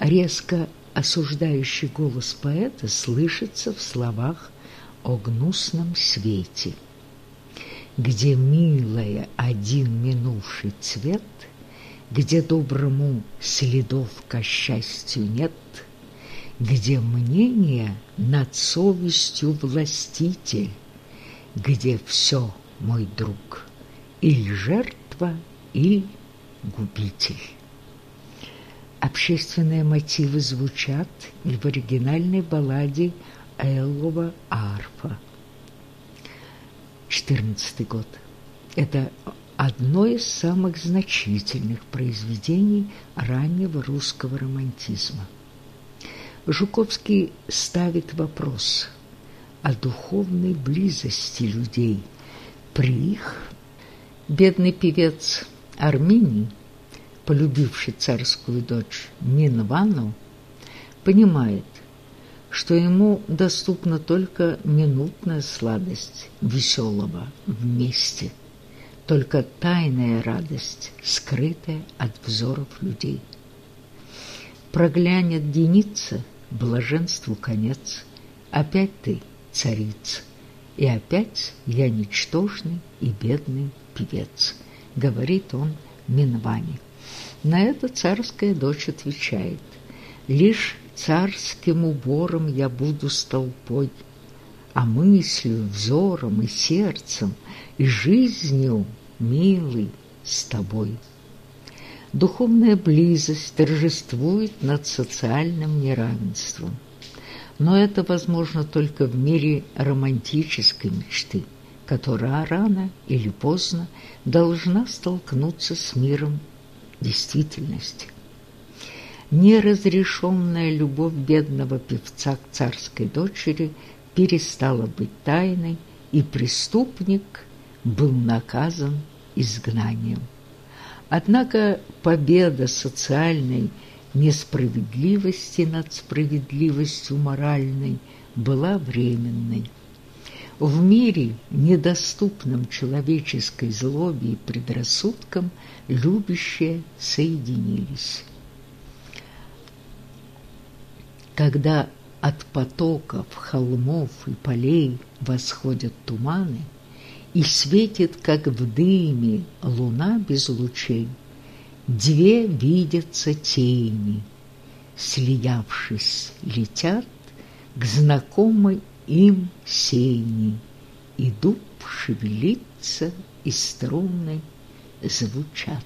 Резко осуждающий голос поэта слышится в словах о гнусном свете, где милая один минувший цвет, где доброму следов ко счастью нет, где мнение над совестью властитель, где все, мой друг, или жертва, или губитель. Общественные мотивы звучат и в оригинальной балладе Эллова арфа. 14 год. Это одно из самых значительных произведений раннего русского романтизма. Жуковский ставит вопрос о духовной близости людей при их бедный певец Армении полюбивший царскую дочь Минвану, понимает, что ему доступна только минутная сладость веселого вместе, только тайная радость, скрытая от взоров людей. Проглянет деница, блаженству конец, опять ты, царица, и опять я ничтожный и бедный певец, говорит он Минване. На это царская дочь отвечает, «Лишь царским убором я буду с толпой, а мыслью, взором и сердцем, жизнью, милый, с тобой». Духовная близость торжествует над социальным неравенством. Но это возможно только в мире романтической мечты, которая рано или поздно должна столкнуться с миром действительности. Неразрешенная любовь бедного певца к царской дочери перестала быть тайной, и преступник был наказан изгнанием. Однако победа социальной несправедливости над справедливостью моральной была временной. В мире, недоступном человеческой злобе и предрассудкам, любящие соединились. Когда от потоков, холмов и полей восходят туманы, и светит, как в дыме, луна без лучей, две видятся тени, слиявшись, летят к знакомой им сени, и дуб шевелится, и струны звучат.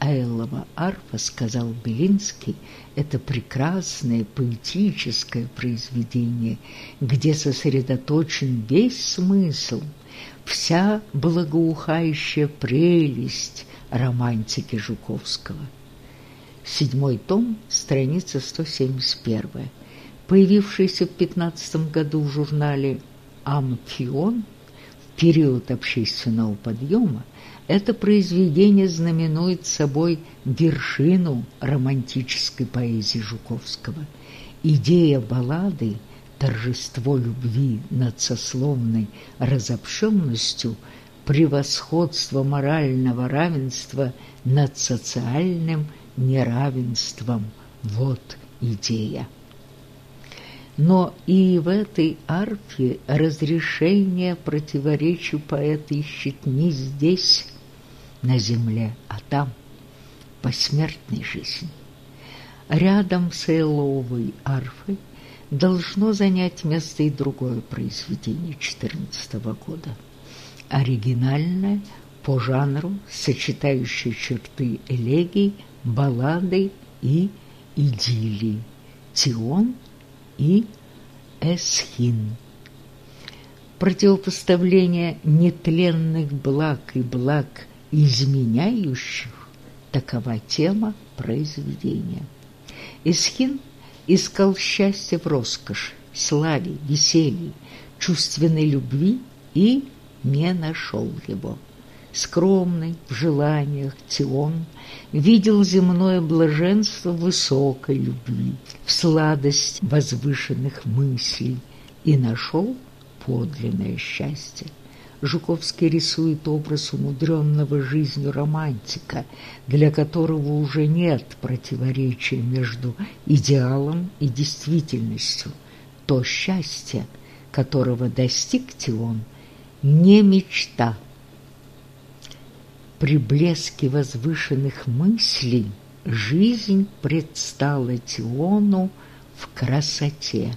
Айлова арфа, сказал Белинский, это прекрасное поэтическое произведение, где сосредоточен весь смысл, вся благоухающая прелесть романтики Жуковского. Седьмой том, страница 171 появившийся в 15 году в журнале «Амфион» в период общественного подъема, это произведение знаменует собой вершину романтической поэзии Жуковского. Идея баллады «Торжество любви над сословной разобщенностью» превосходство морального равенства над социальным неравенством. Вот идея. Но и в этой арфе разрешение противоречию поэта ищет не здесь, на земле, а там, посмертной жизни. Рядом с Эловой арфой должно занять место и другое произведение 14 года. Оригинальное по жанру, сочетающее черты элегий, баллады и идиллии. Тион – и эсхин. Противопоставление нетленных благ и благ изменяющих – такова тема произведения. Эсхин искал счастье в роскоши, славе, веселье, чувственной любви и не нашел его скромный в желаниях Тион, видел земное блаженство высокой любви, в сладость возвышенных мыслей и нашел подлинное счастье. Жуковский рисует образ умудренного жизнью романтика, для которого уже нет противоречия между идеалом и действительностью. То счастье, которого достиг Тион, не мечта, при блеске возвышенных мыслей жизнь предстала Тиону в красоте.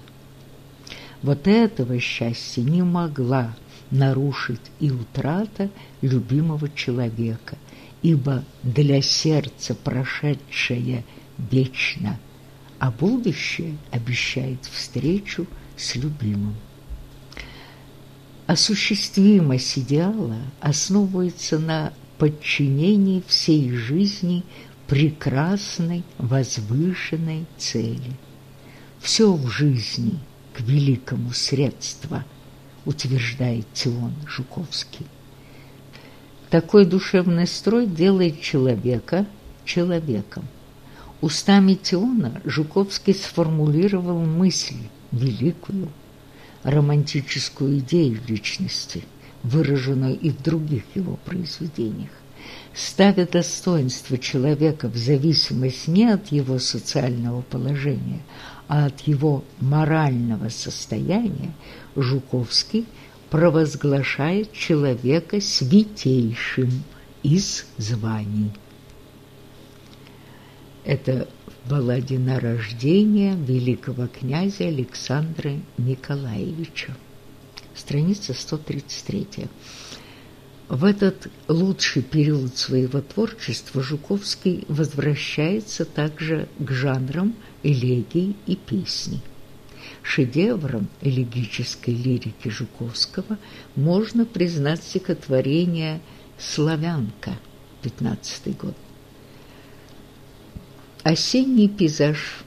Вот этого счастья не могла нарушить и утрата любимого человека, ибо для сердца прошедшее вечно, а будущее обещает встречу с любимым. Осуществимость идеала основывается на подчинении всей жизни прекрасной, возвышенной цели. Все в жизни к великому средству, утверждает Тион Жуковский. Такой душевный строй делает человека человеком. Устами Тиона Жуковский сформулировал мысль великую, романтическую идею личности, выраженную и в других его произведениях. Ставя достоинство человека в зависимость не от его социального положения, а от его морального состояния, Жуковский – провозглашает человека святейшим из званий. Это в балладе на рождение великого князя Александра Николаевича. Страница 133. В этот лучший период своего творчества Жуковский возвращается также к жанрам элегии и песни. Шедевром элегической лирики Жуковского можно признать стихотворение «Славянка», 15 год. Осенний пейзаж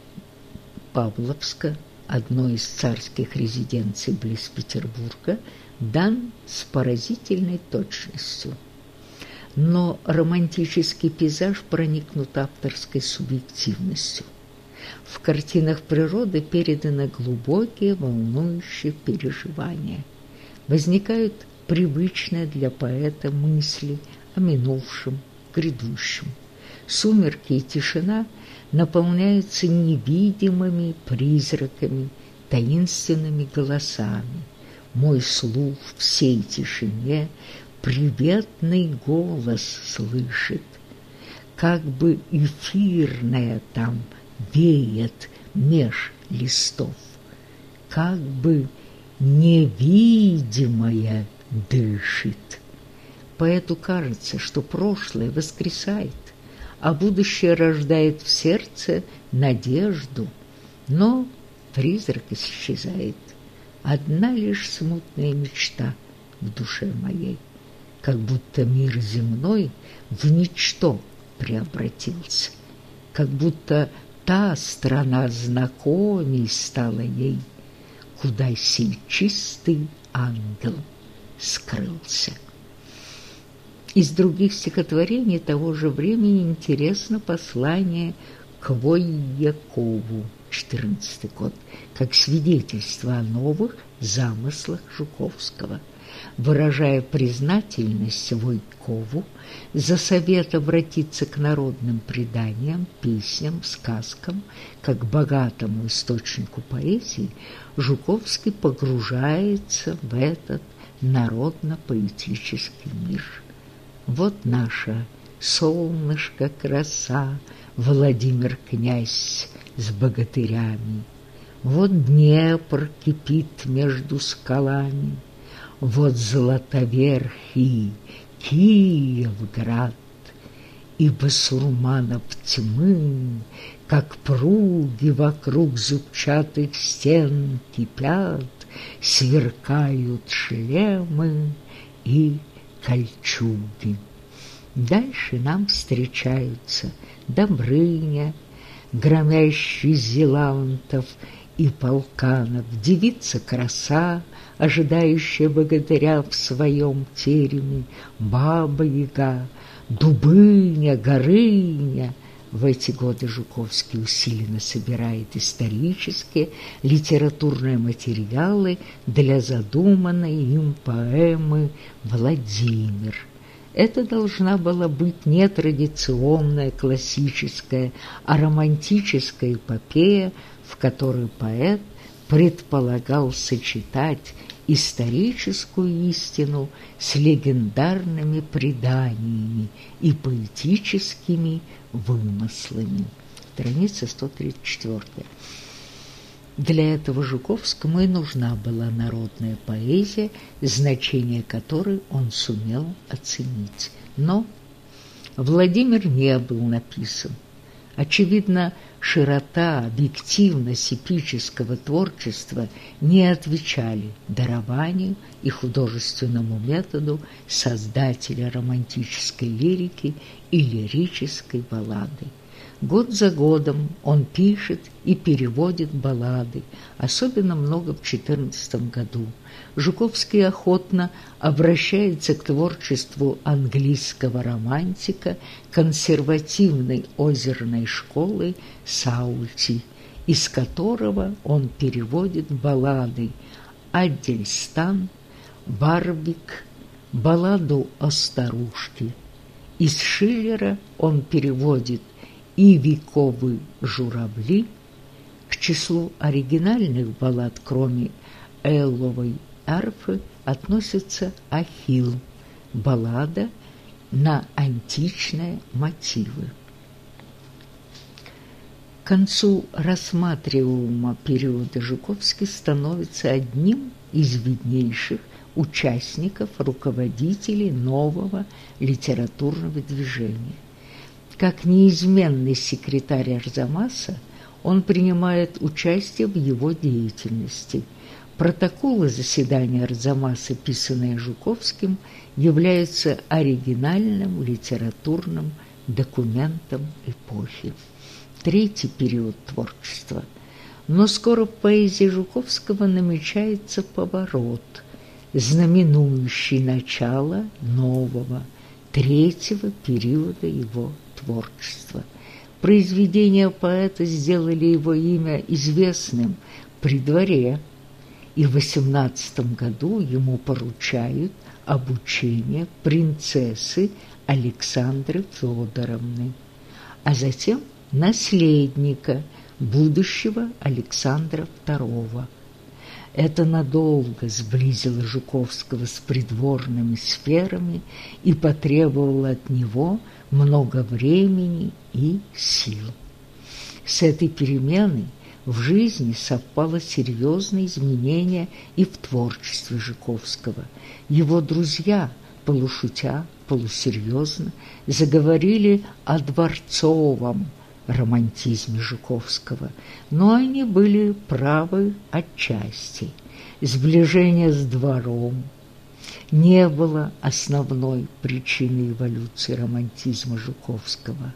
Павловска, одной из царских резиденций близ Петербурга, дан с поразительной точностью. Но романтический пейзаж проникнут авторской субъективностью – в картинах природы переданы глубокие, волнующие переживания. Возникают привычные для поэта мысли о минувшем, грядущем. Сумерки и тишина наполняются невидимыми призраками, таинственными голосами. Мой слух всей тишине приветный голос слышит, как бы эфирная там – веет меж листов, как бы невидимое дышит. Поэту кажется, что прошлое воскресает, а будущее рождает в сердце надежду, но призрак исчезает. Одна лишь смутная мечта в душе моей, как будто мир земной в ничто преобратился, как будто та страна знакомей стала ей, куда сей чистый ангел скрылся. Из других стихотворений того же времени интересно послание к Войякову, 14 год, как свидетельство о новых замыслах Жуковского – выражая признательность Войткову за совет обратиться к народным преданиям, песням, сказкам, как богатому источнику поэзии, Жуковский погружается в этот народно-поэтический мир. Вот наша солнышко-краса, Владимир князь с богатырями, Вот Днепр кипит между скалами, вот златоверхий Киевград, и басурманов тьмы, Как пруги вокруг зубчатых стен кипят, Сверкают шлемы и кольчуги. Дальше нам встречаются Добрыня, громящий Зелантов и Полканов, девица краса, ожидающая богатыря в своем тереме, баба-яга, дубыня, горыня. В эти годы Жуковский усиленно собирает исторические, литературные материалы для задуманной им поэмы «Владимир». Это должна была быть не традиционная классическая, а романтическая эпопея, в которой поэт предполагал сочетать историческую истину с легендарными преданиями и поэтическими вымыслами. Страница 134. Для этого Жуковскому и нужна была народная поэзия, значение которой он сумел оценить. Но Владимир не был написан. Очевидно, широта, объективность эпического творчества не отвечали дарованию и художественному методу создателя романтической лирики и лирической баллады. Год за годом он пишет и переводит баллады, особенно много в 14 году. Жуковский охотно обращается к творчеству английского романтика консервативной озерной школы Саути, из которого он переводит баллады «Адельстан», «Барбик», балладу о старушке. Из Шиллера он переводит и вековые журавли, к числу оригинальных баллад, кроме Элловой арфы, относится Ахилл, баллада на античные мотивы. К концу рассматриваемого периода Жуковский становится одним из виднейших участников, руководителей нового литературного движения – как неизменный секретарь Арзамаса, он принимает участие в его деятельности. Протоколы заседания Арзамаса, писанные Жуковским, являются оригинальным литературным документом эпохи. Третий период творчества. Но скоро в поэзии Жуковского намечается поворот, знаменующий начало нового, третьего периода его творчества. Произведения поэта сделали его имя известным при дворе, и в восемнадцатом году ему поручают обучение принцессы Александры Федоровны, а затем наследника будущего Александра II. Это надолго сблизило Жуковского с придворными сферами и потребовало от него много времени и сил. С этой переменой в жизни совпало серьезное изменение и в творчестве Жуковского. Его друзья, полушутя, полусерьезно, заговорили о дворцовом романтизме Жуковского, но они были правы отчасти. Сближение с двором, не было основной причиной эволюции романтизма Жуковского.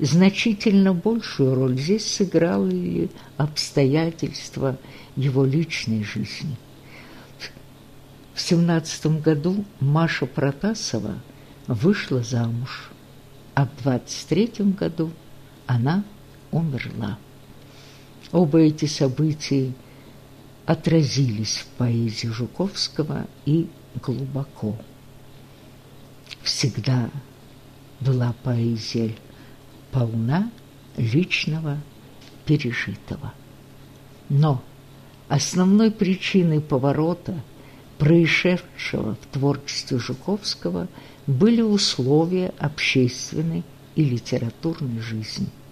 Значительно большую роль здесь сыграли обстоятельства его личной жизни. В семнадцатом году Маша Протасова вышла замуж, а в двадцать третьем году она умерла. Оба эти события отразились в поэзии Жуковского и глубоко. Всегда была поэзия полна личного пережитого. Но основной причиной поворота, происшедшего в творчестве Жуковского, были условия общественной и литературной жизни –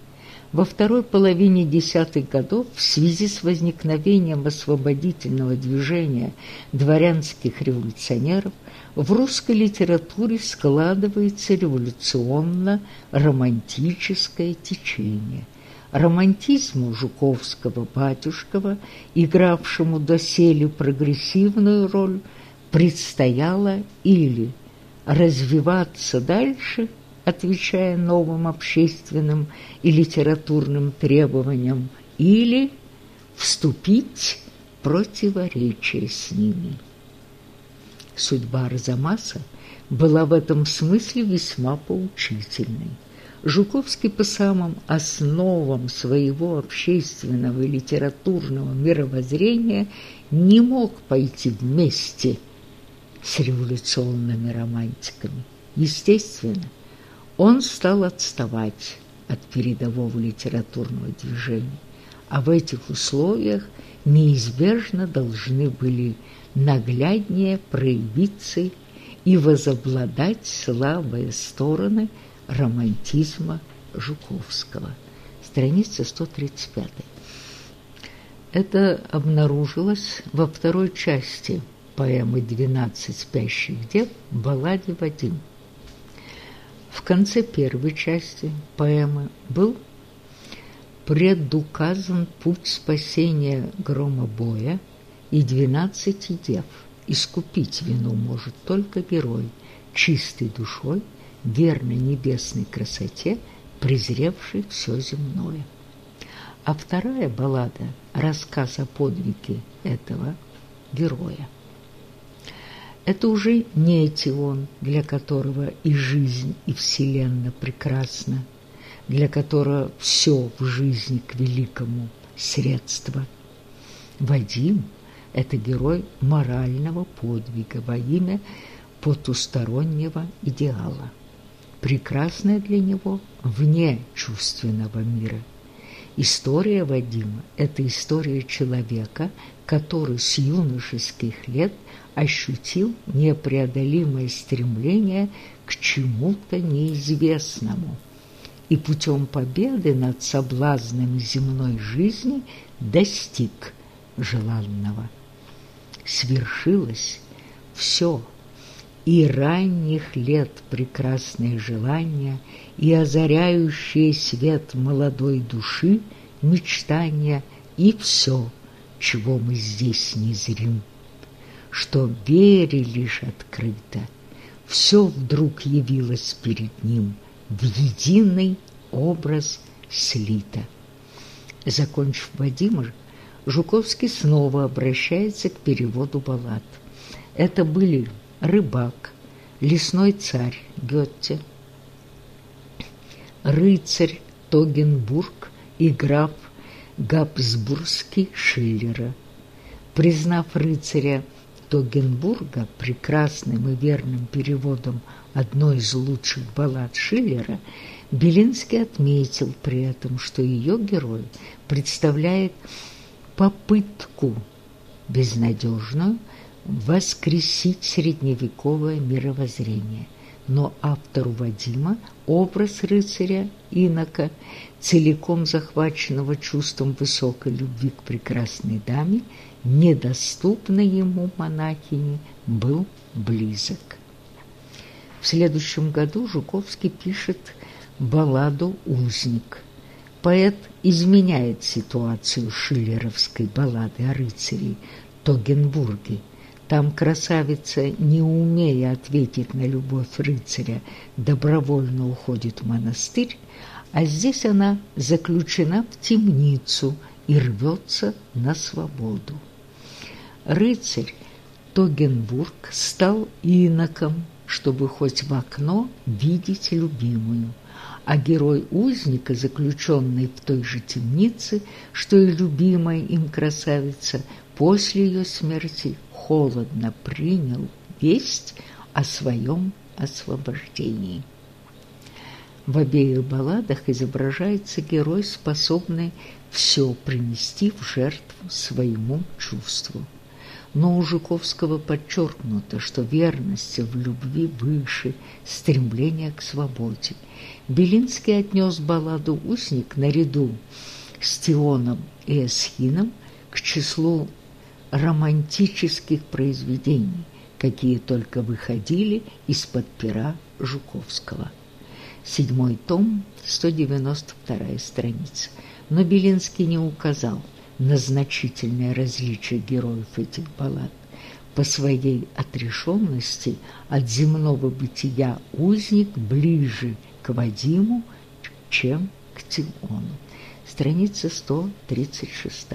во второй половине десятых годов в связи с возникновением освободительного движения дворянских революционеров в русской литературе складывается революционно-романтическое течение. Романтизму Жуковского-Батюшкова, игравшему доселе прогрессивную роль, предстояло или развиваться дальше – отвечая новым общественным и литературным требованиям, или вступить в противоречие с ними. Судьба Арзамаса была в этом смысле весьма поучительной. Жуковский по самым основам своего общественного и литературного мировоззрения не мог пойти вместе с революционными романтиками. Естественно, он стал отставать от передового литературного движения, а в этих условиях неизбежно должны были нагляднее проявиться и возобладать слабые стороны романтизма Жуковского. Страница 135. Это обнаружилось во второй части поэмы «Двенадцать спящих дев» в балладе «Вадим». В конце первой части поэмы был предуказан путь спасения громобоя и двенадцати дев. Искупить вину может только герой, чистой душой, верной небесной красоте, презревший все земное. А вторая баллада – рассказ о подвиге этого героя. Это уже не Этион, для которого и жизнь, и вселенная прекрасна, для которого все в жизни к великому средство. Вадим – это герой морального подвига во имя потустороннего идеала. Прекрасное для него вне чувственного мира – История Вадима – это история человека, который с юношеских лет ощутил непреодолимое стремление к чему-то неизвестному. И путем победы над соблазнами земной жизни достиг желанного. Свершилось все – и ранних лет прекрасные желания, и озаряющие свет молодой души мечтания, и все, чего мы здесь не зрим, что вере лишь открыто, все вдруг явилось перед ним, в единый образ слито. Закончив Вадима, Жуковский снова обращается к переводу баллад. Это были рыбак, лесной царь Гетте, рыцарь Тогенбург и граф Габсбургский Шиллера. Признав рыцаря Тогенбурга прекрасным и верным переводом одной из лучших баллад Шиллера, Белинский отметил при этом, что ее герой представляет попытку безнадежную воскресить средневековое мировоззрение. Но автору Вадима образ рыцаря-инока, целиком захваченного чувством высокой любви к прекрасной даме, недоступной ему монахине, был близок. В следующем году Жуковский пишет балладу «Узник». Поэт изменяет ситуацию шиллеровской баллады о рыцаре Тогенбурге – там красавица, не умея ответить на любовь рыцаря, добровольно уходит в монастырь, а здесь она заключена в темницу и рвется на свободу. Рыцарь Тогенбург стал иноком, чтобы хоть в окно видеть любимую, а герой узника, заключенный в той же темнице, что и любимая им красавица, после ее смерти холодно принял весть о своем освобождении. В обеих балладах изображается герой, способный все принести в жертву своему чувству. Но у Жуковского подчеркнуто, что верность в любви выше стремления к свободе. Белинский отнес балладу «Узник» наряду с Тионом и Эсхином к числу романтических произведений, какие только выходили из-под пера Жуковского. Седьмой том, 192 страница. Но Белинский не указал на значительное различие героев этих баллад. По своей отрешенности от земного бытия узник ближе к Вадиму, чем к Тимону. Страница 136.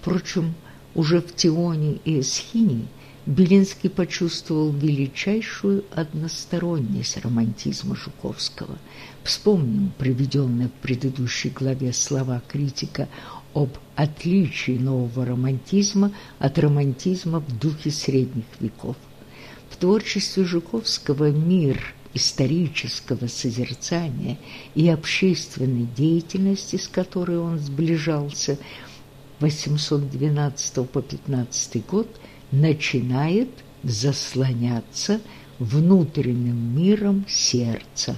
Впрочем, уже в Тионе и Эсхине Белинский почувствовал величайшую односторонность романтизма Жуковского. Вспомним приведенные в предыдущей главе слова критика об отличии нового романтизма от романтизма в духе средних веков. В творчестве Жуковского мир исторического созерцания и общественной деятельности, с которой он сближался – 812 по 15 год начинает заслоняться внутренним миром сердца,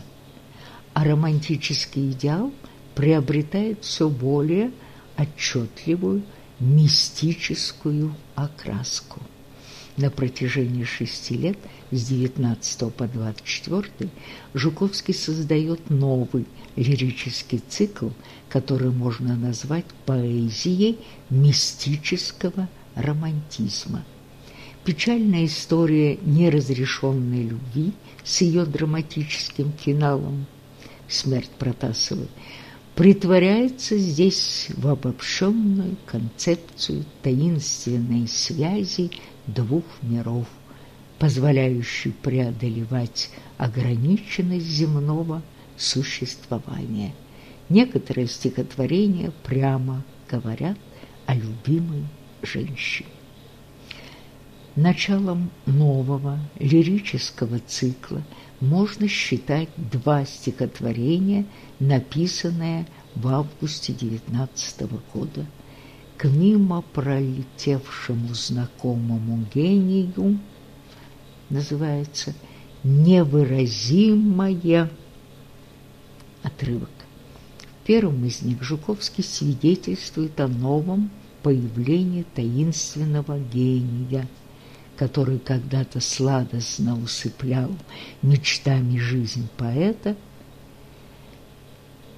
а романтический идеал приобретает все более отчетливую мистическую окраску. На протяжении шести лет, с 19 по 24, Жуковский создает новый лирический цикл, который можно назвать поэзией мистического романтизма. Печальная история неразрешенной любви с ее драматическим финалом «Смерть Протасовой» притворяется здесь в обобщенную концепцию таинственной связи двух миров, позволяющей преодолевать ограниченность земного существования. Некоторые стихотворения прямо говорят о любимой женщине. Началом нового лирического цикла можно считать два стихотворения, написанные в августе 19 года к мимо пролетевшему знакомому гению называется «Невыразимое» отрывок. В первом из них Жуковский свидетельствует о новом появлении таинственного гения – который когда-то сладостно усыплял мечтами жизнь поэта,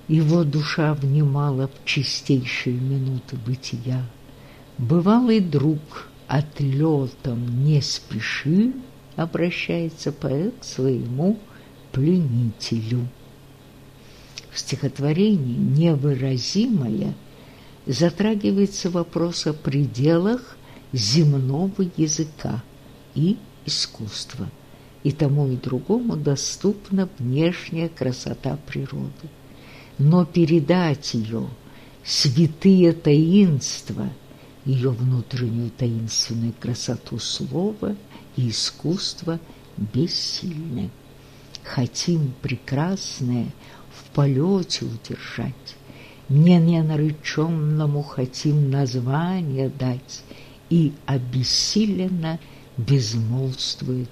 его душа внимала в чистейшие минуты бытия. Бывалый друг отлетом не спеши, обращается поэт к своему пленителю. В стихотворении «Невыразимое» затрагивается вопрос о пределах земного языка и искусства, и тому и другому доступна внешняя красота природы. Но передать ее святые таинства, ее внутреннюю таинственную красоту слова и искусства бессильны. Хотим прекрасное в полете удержать, не ненареченному хотим название дать, и обессиленно безмолвствует